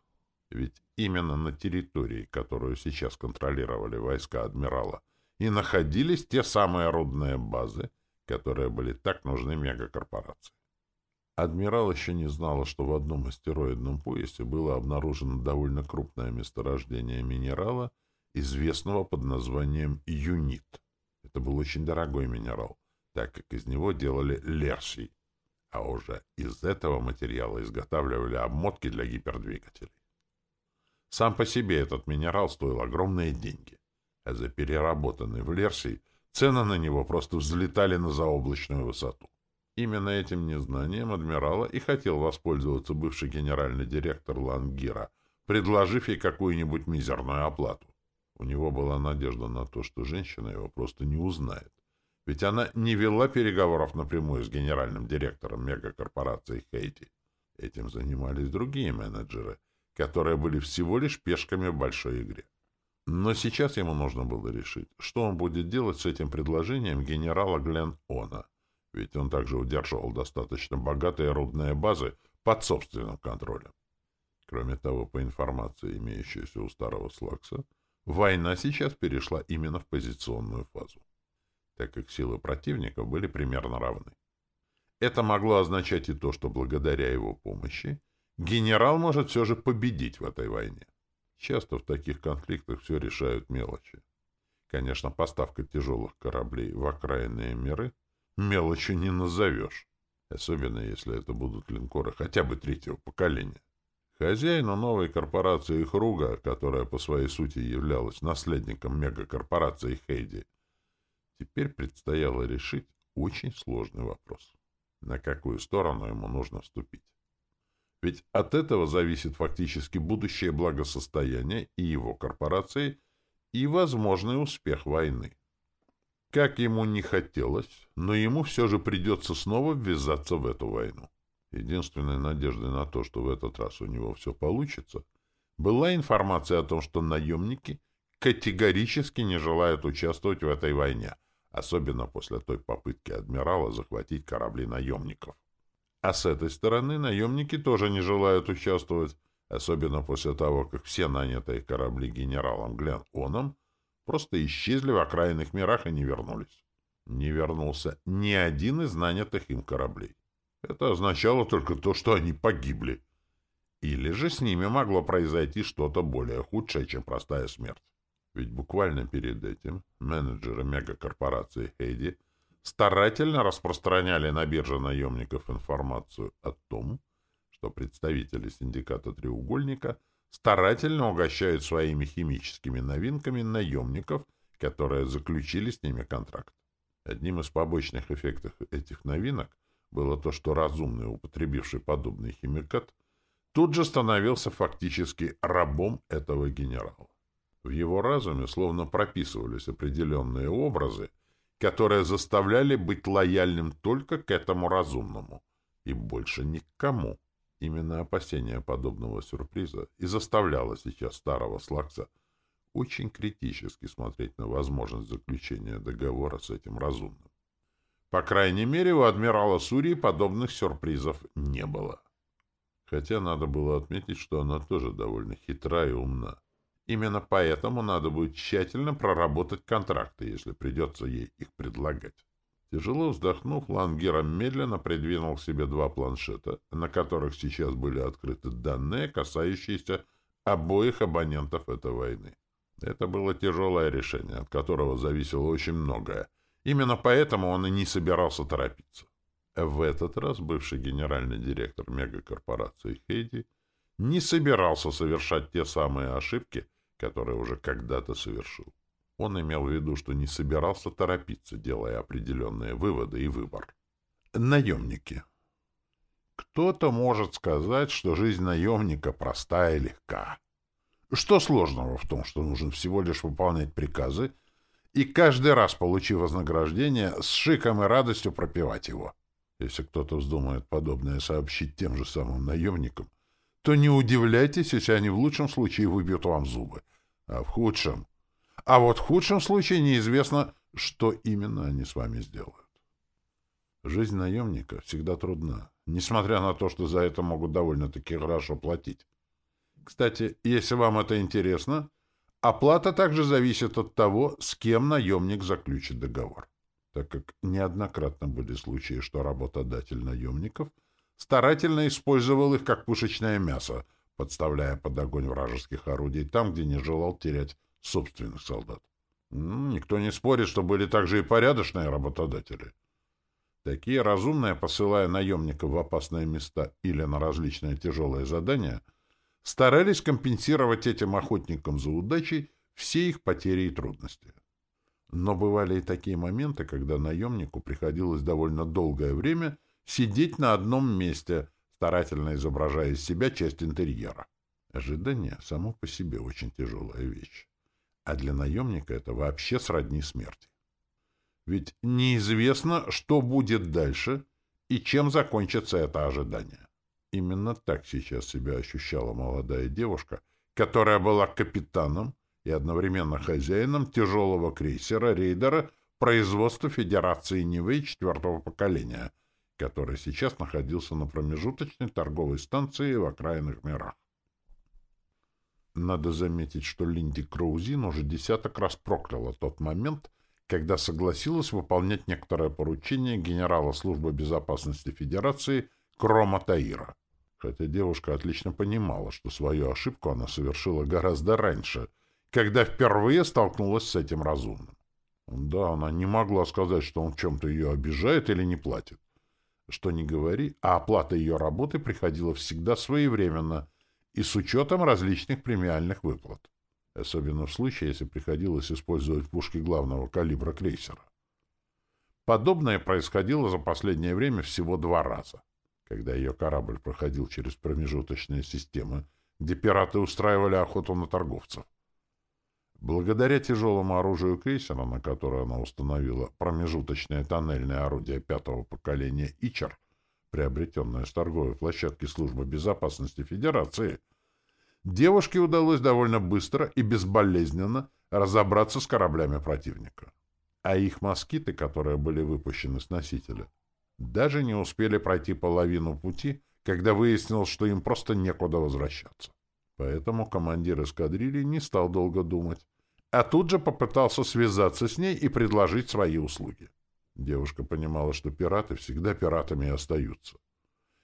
Ведь именно на территории, которую сейчас контролировали войска адмирала, и находились те самые рудные базы, которые были так нужны мегакорпорации. Адмирал еще не знал, что в одном астероидном поясе было обнаружено довольно крупное месторождение минерала, известного под названием юнит. Это был очень дорогой минерал, так как из него делали лерсий, а уже из этого материала изготавливали обмотки для гипердвигателей. Сам по себе этот минерал стоил огромные деньги, а за переработанный в лерсий цены на него просто взлетали на заоблачную высоту. Именно этим незнанием адмирала и хотел воспользоваться бывший генеральный директор Лангира, предложив ей какую-нибудь мизерную оплату. У него была надежда на то, что женщина его просто не узнает. Ведь она не вела переговоров напрямую с генеральным директором мегакорпорации Хейти. Этим занимались другие менеджеры, которые были всего лишь пешками в большой игре. Но сейчас ему нужно было решить, что он будет делать с этим предложением генерала Глен Она ведь он также удерживал достаточно богатые рудные базы под собственным контролем. Кроме того, по информации, имеющейся у старого Слакса, война сейчас перешла именно в позиционную фазу, так как силы противников были примерно равны. Это могло означать и то, что благодаря его помощи генерал может все же победить в этой войне. Часто в таких конфликтах все решают мелочи. Конечно, поставка тяжелых кораблей в окраинные миры мелочью не назовешь, особенно если это будут линкоры хотя бы третьего поколения. Хозяину новой корпорации Хруга, которая по своей сути являлась наследником мегакорпорации Хейди, теперь предстояло решить очень сложный вопрос. На какую сторону ему нужно вступить? Ведь от этого зависит фактически будущее благосостояние и его корпорации, и возможный успех войны. Как ему не хотелось, но ему все же придется снова ввязаться в эту войну. Единственной надеждой на то, что в этот раз у него все получится, была информация о том, что наемники категорически не желают участвовать в этой войне, особенно после той попытки адмирала захватить корабли наемников. А с этой стороны наемники тоже не желают участвовать, особенно после того, как все нанятые корабли генералом Глен Оном просто исчезли в окраинных мирах и не вернулись. Не вернулся ни один из нанятых им кораблей. Это означало только то, что они погибли. Или же с ними могло произойти что-то более худшее, чем простая смерть. Ведь буквально перед этим менеджеры мегакорпорации Хейди старательно распространяли на бирже наемников информацию о том, что представители синдиката «Треугольника» старательно угощают своими химическими новинками наемников, которые заключили с ними контракт. Одним из побочных эффектов этих новинок было то, что разумный, употребивший подобный химикат, тут же становился фактически рабом этого генерала. В его разуме словно прописывались определенные образы, которые заставляли быть лояльным только к этому разумному и больше никому. Именно опасение подобного сюрприза и заставляло сейчас старого Слакса очень критически смотреть на возможность заключения договора с этим разумным. По крайней мере, у адмирала Сурии подобных сюрпризов не было. Хотя надо было отметить, что она тоже довольно хитра и умна. Именно поэтому надо будет тщательно проработать контракты, если придется ей их предлагать. Тяжело вздохнув, Лангера медленно придвинул к себе два планшета, на которых сейчас были открыты данные, касающиеся обоих абонентов этой войны. Это было тяжелое решение, от которого зависело очень многое. Именно поэтому он и не собирался торопиться. В этот раз бывший генеральный директор мегакорпорации Хейди не собирался совершать те самые ошибки, который уже когда-то совершил. Он имел в виду, что не собирался торопиться, делая определенные выводы и выбор. Наемники. Кто-то может сказать, что жизнь наемника простая и легка. Что сложного в том, что нужно всего лишь выполнять приказы и каждый раз, получив вознаграждение, с шиком и радостью пропивать его? Если кто-то вздумает подобное сообщить тем же самым наемникам, то не удивляйтесь, если они в лучшем случае выбьют вам зубы, а в худшем... А вот в худшем случае неизвестно, что именно они с вами сделают. Жизнь наемника всегда трудна, несмотря на то, что за это могут довольно-таки хорошо платить. Кстати, если вам это интересно, оплата также зависит от того, с кем наемник заключит договор, так как неоднократно были случаи, что работодатель наемников – старательно использовал их как пушечное мясо, подставляя под огонь вражеских орудий там, где не желал терять собственных солдат. Никто не спорит, что были также и порядочные работодатели. Такие разумные, посылая наемников в опасные места или на различные тяжелые задания, старались компенсировать этим охотникам за удачей все их потери и трудности. Но бывали и такие моменты, когда наемнику приходилось довольно долгое время сидеть на одном месте, старательно изображая из себя часть интерьера. Ожидание само по себе очень тяжелая вещь. А для наемника это вообще сродни смерти. Ведь неизвестно, что будет дальше и чем закончится это ожидание. Именно так сейчас себя ощущала молодая девушка, которая была капитаном и одновременно хозяином тяжелого крейсера-рейдера производства Федерации Нивэй четвертого поколения — который сейчас находился на промежуточной торговой станции в окраинных мирах. Надо заметить, что Линди Кроузин уже десяток раз прокляла тот момент, когда согласилась выполнять некоторое поручение генерала службы безопасности Федерации Крома Таира. Хотя девушка отлично понимала, что свою ошибку она совершила гораздо раньше, когда впервые столкнулась с этим разумным. Да, она не могла сказать, что он в чем-то ее обижает или не платит. Что не говори, а оплата ее работы приходила всегда своевременно и с учетом различных премиальных выплат. Особенно в случае, если приходилось использовать пушки главного калибра крейсера. Подобное происходило за последнее время всего два раза. Когда ее корабль проходил через промежуточные системы, где пираты устраивали охоту на торговцев. Благодаря тяжелому оружию крейсера, на которое она установила промежуточное тоннельное орудие пятого поколения «Ичер», приобретенное с торговой площадки Службы безопасности Федерации, девушке удалось довольно быстро и безболезненно разобраться с кораблями противника. А их москиты, которые были выпущены с носителя, даже не успели пройти половину пути, когда выяснилось, что им просто некуда возвращаться. Поэтому командир эскадрильи не стал долго думать, а тут же попытался связаться с ней и предложить свои услуги. Девушка понимала, что пираты всегда пиратами и остаются.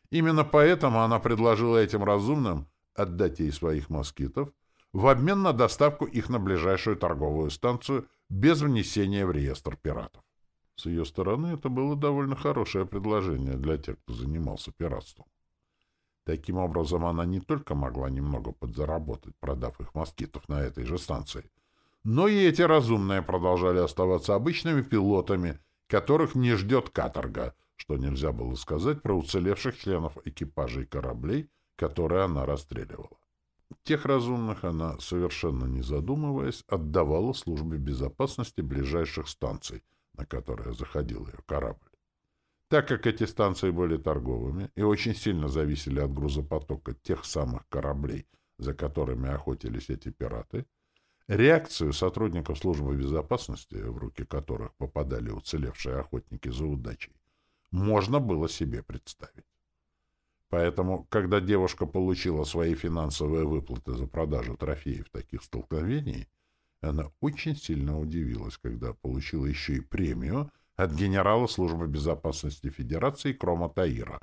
Именно поэтому она предложила этим разумным отдать ей своих москитов в обмен на доставку их на ближайшую торговую станцию без внесения в реестр пиратов. С ее стороны это было довольно хорошее предложение для тех, кто занимался пиратством. Таким образом, она не только могла немного подзаработать, продав их москитов на этой же станции, но и эти разумные продолжали оставаться обычными пилотами, которых не ждет каторга, что нельзя было сказать про уцелевших членов экипажей кораблей, которые она расстреливала. Тех разумных она, совершенно не задумываясь, отдавала службе безопасности ближайших станций, на которые заходил ее корабль. Так как эти станции были торговыми и очень сильно зависели от грузопотока тех самых кораблей, за которыми охотились эти пираты, реакцию сотрудников службы безопасности, в руки которых попадали уцелевшие охотники за удачей, можно было себе представить. Поэтому, когда девушка получила свои финансовые выплаты за продажу трофеев таких столкновений, она очень сильно удивилась, когда получила еще и премию — от генерала службы безопасности Федерации Крома Таира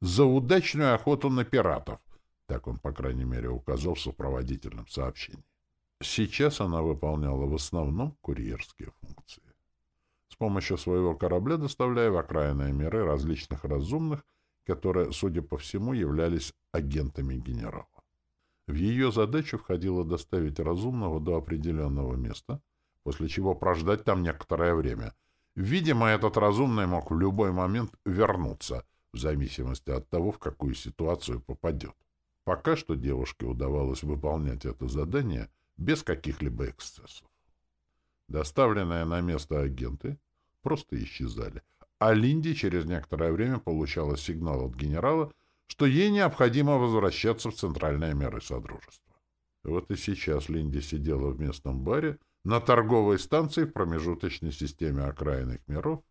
за удачную охоту на пиратов, так он, по крайней мере, указал в сопроводительном сообщении. Сейчас она выполняла в основном курьерские функции. С помощью своего корабля доставляя в окраинные миры различных разумных, которые, судя по всему, являлись агентами генерала. В ее задачу входило доставить разумного до определенного места, после чего прождать там некоторое время — Видимо, этот разумный мог в любой момент вернуться, в зависимости от того, в какую ситуацию попадет. Пока что девушке удавалось выполнять это задание без каких-либо эксцессов. Доставленные на место агенты просто исчезали, а Линди через некоторое время получала сигнал от генерала, что ей необходимо возвращаться в центральные меры Содружества. Вот и сейчас Линди сидела в местном баре, на торговой станции в промежуточной системе окраинных миров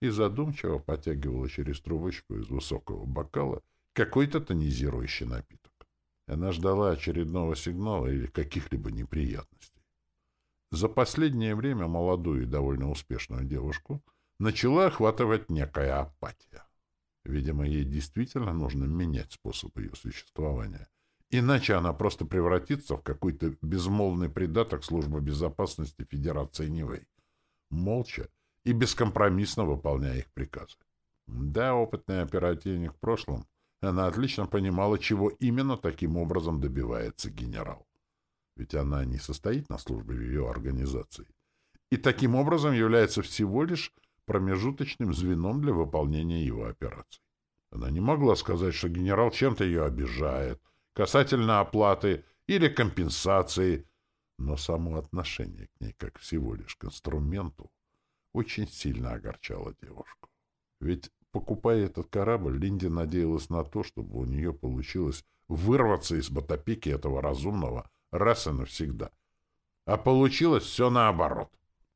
и задумчиво потягивала через трубочку из высокого бокала какой-то тонизирующий напиток. Она ждала очередного сигнала или каких-либо неприятностей. За последнее время молодую и довольно успешную девушку начала охватывать некая апатия. Видимо, ей действительно нужно менять способ ее существования. Иначе она просто превратится в какой-то безмолвный придаток службы безопасности Федерации Нивэй, молча и бескомпромиссно выполняя их приказы. Да, опытный оперативник в прошлом, она отлично понимала, чего именно таким образом добивается генерал. Ведь она не состоит на службе ее организации. И таким образом является всего лишь промежуточным звеном для выполнения его операций. Она не могла сказать, что генерал чем-то ее обижает — касательно оплаты или компенсации, но само отношение к ней, как всего лишь к инструменту, очень сильно огорчало девушку. Ведь, покупая этот корабль, Линди надеялась на то, чтобы у нее получилось вырваться из ботопики этого разумного раз и навсегда. А получилось все наоборот.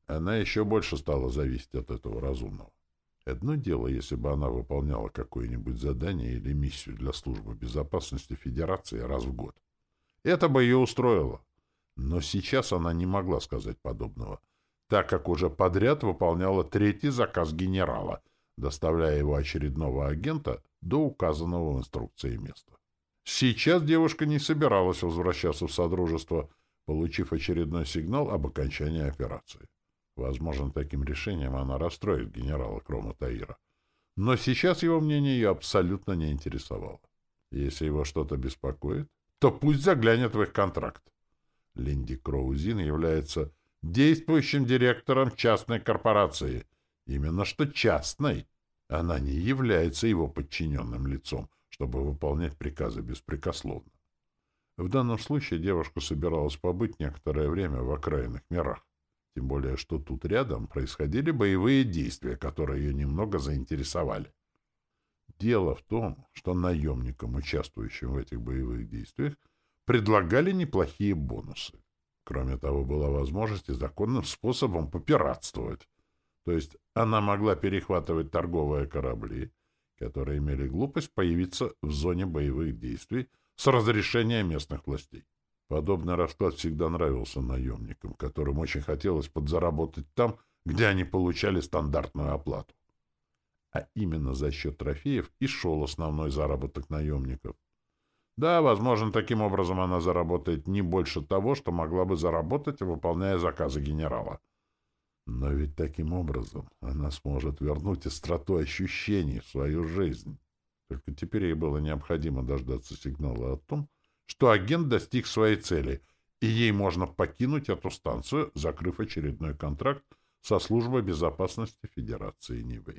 Она еще больше стала зависеть от этого разумного. Одно дело, если бы она выполняла какое-нибудь задание или миссию для службы безопасности Федерации раз в год. Это бы ее устроило. Но сейчас она не могла сказать подобного, так как уже подряд выполняла третий заказ генерала, доставляя его очередного агента до указанного в инструкции места. Сейчас девушка не собиралась возвращаться в Содружество, получив очередной сигнал об окончании операции. Возможно, таким решением она расстроит генерала Крома Таира. Но сейчас его мнение ее абсолютно не интересовало. Если его что-то беспокоит, то пусть заглянет в их контракт. Линди Кроузин является действующим директором частной корпорации. Именно что частной. Она не является его подчиненным лицом, чтобы выполнять приказы беспрекословно. В данном случае девушка собиралась побыть некоторое время в окраинных мирах. Тем более, что тут рядом происходили боевые действия, которые ее немного заинтересовали. Дело в том, что наемникам, участвующим в этих боевых действиях, предлагали неплохие бонусы. Кроме того, была возможность и законным способом попиратствовать. То есть она могла перехватывать торговые корабли, которые имели глупость появиться в зоне боевых действий с разрешения местных властей. Подобный расклад всегда нравился наемникам, которым очень хотелось подзаработать там, где они получали стандартную оплату. А именно за счет трофеев и шел основной заработок наемников. Да, возможно, таким образом она заработает не больше того, что могла бы заработать, выполняя заказы генерала. Но ведь таким образом она сможет вернуть остроту ощущений в свою жизнь. Только теперь ей было необходимо дождаться сигнала о том, что агент достиг своей цели, и ей можно покинуть эту станцию, закрыв очередной контракт со службой безопасности Федерации Нивэй.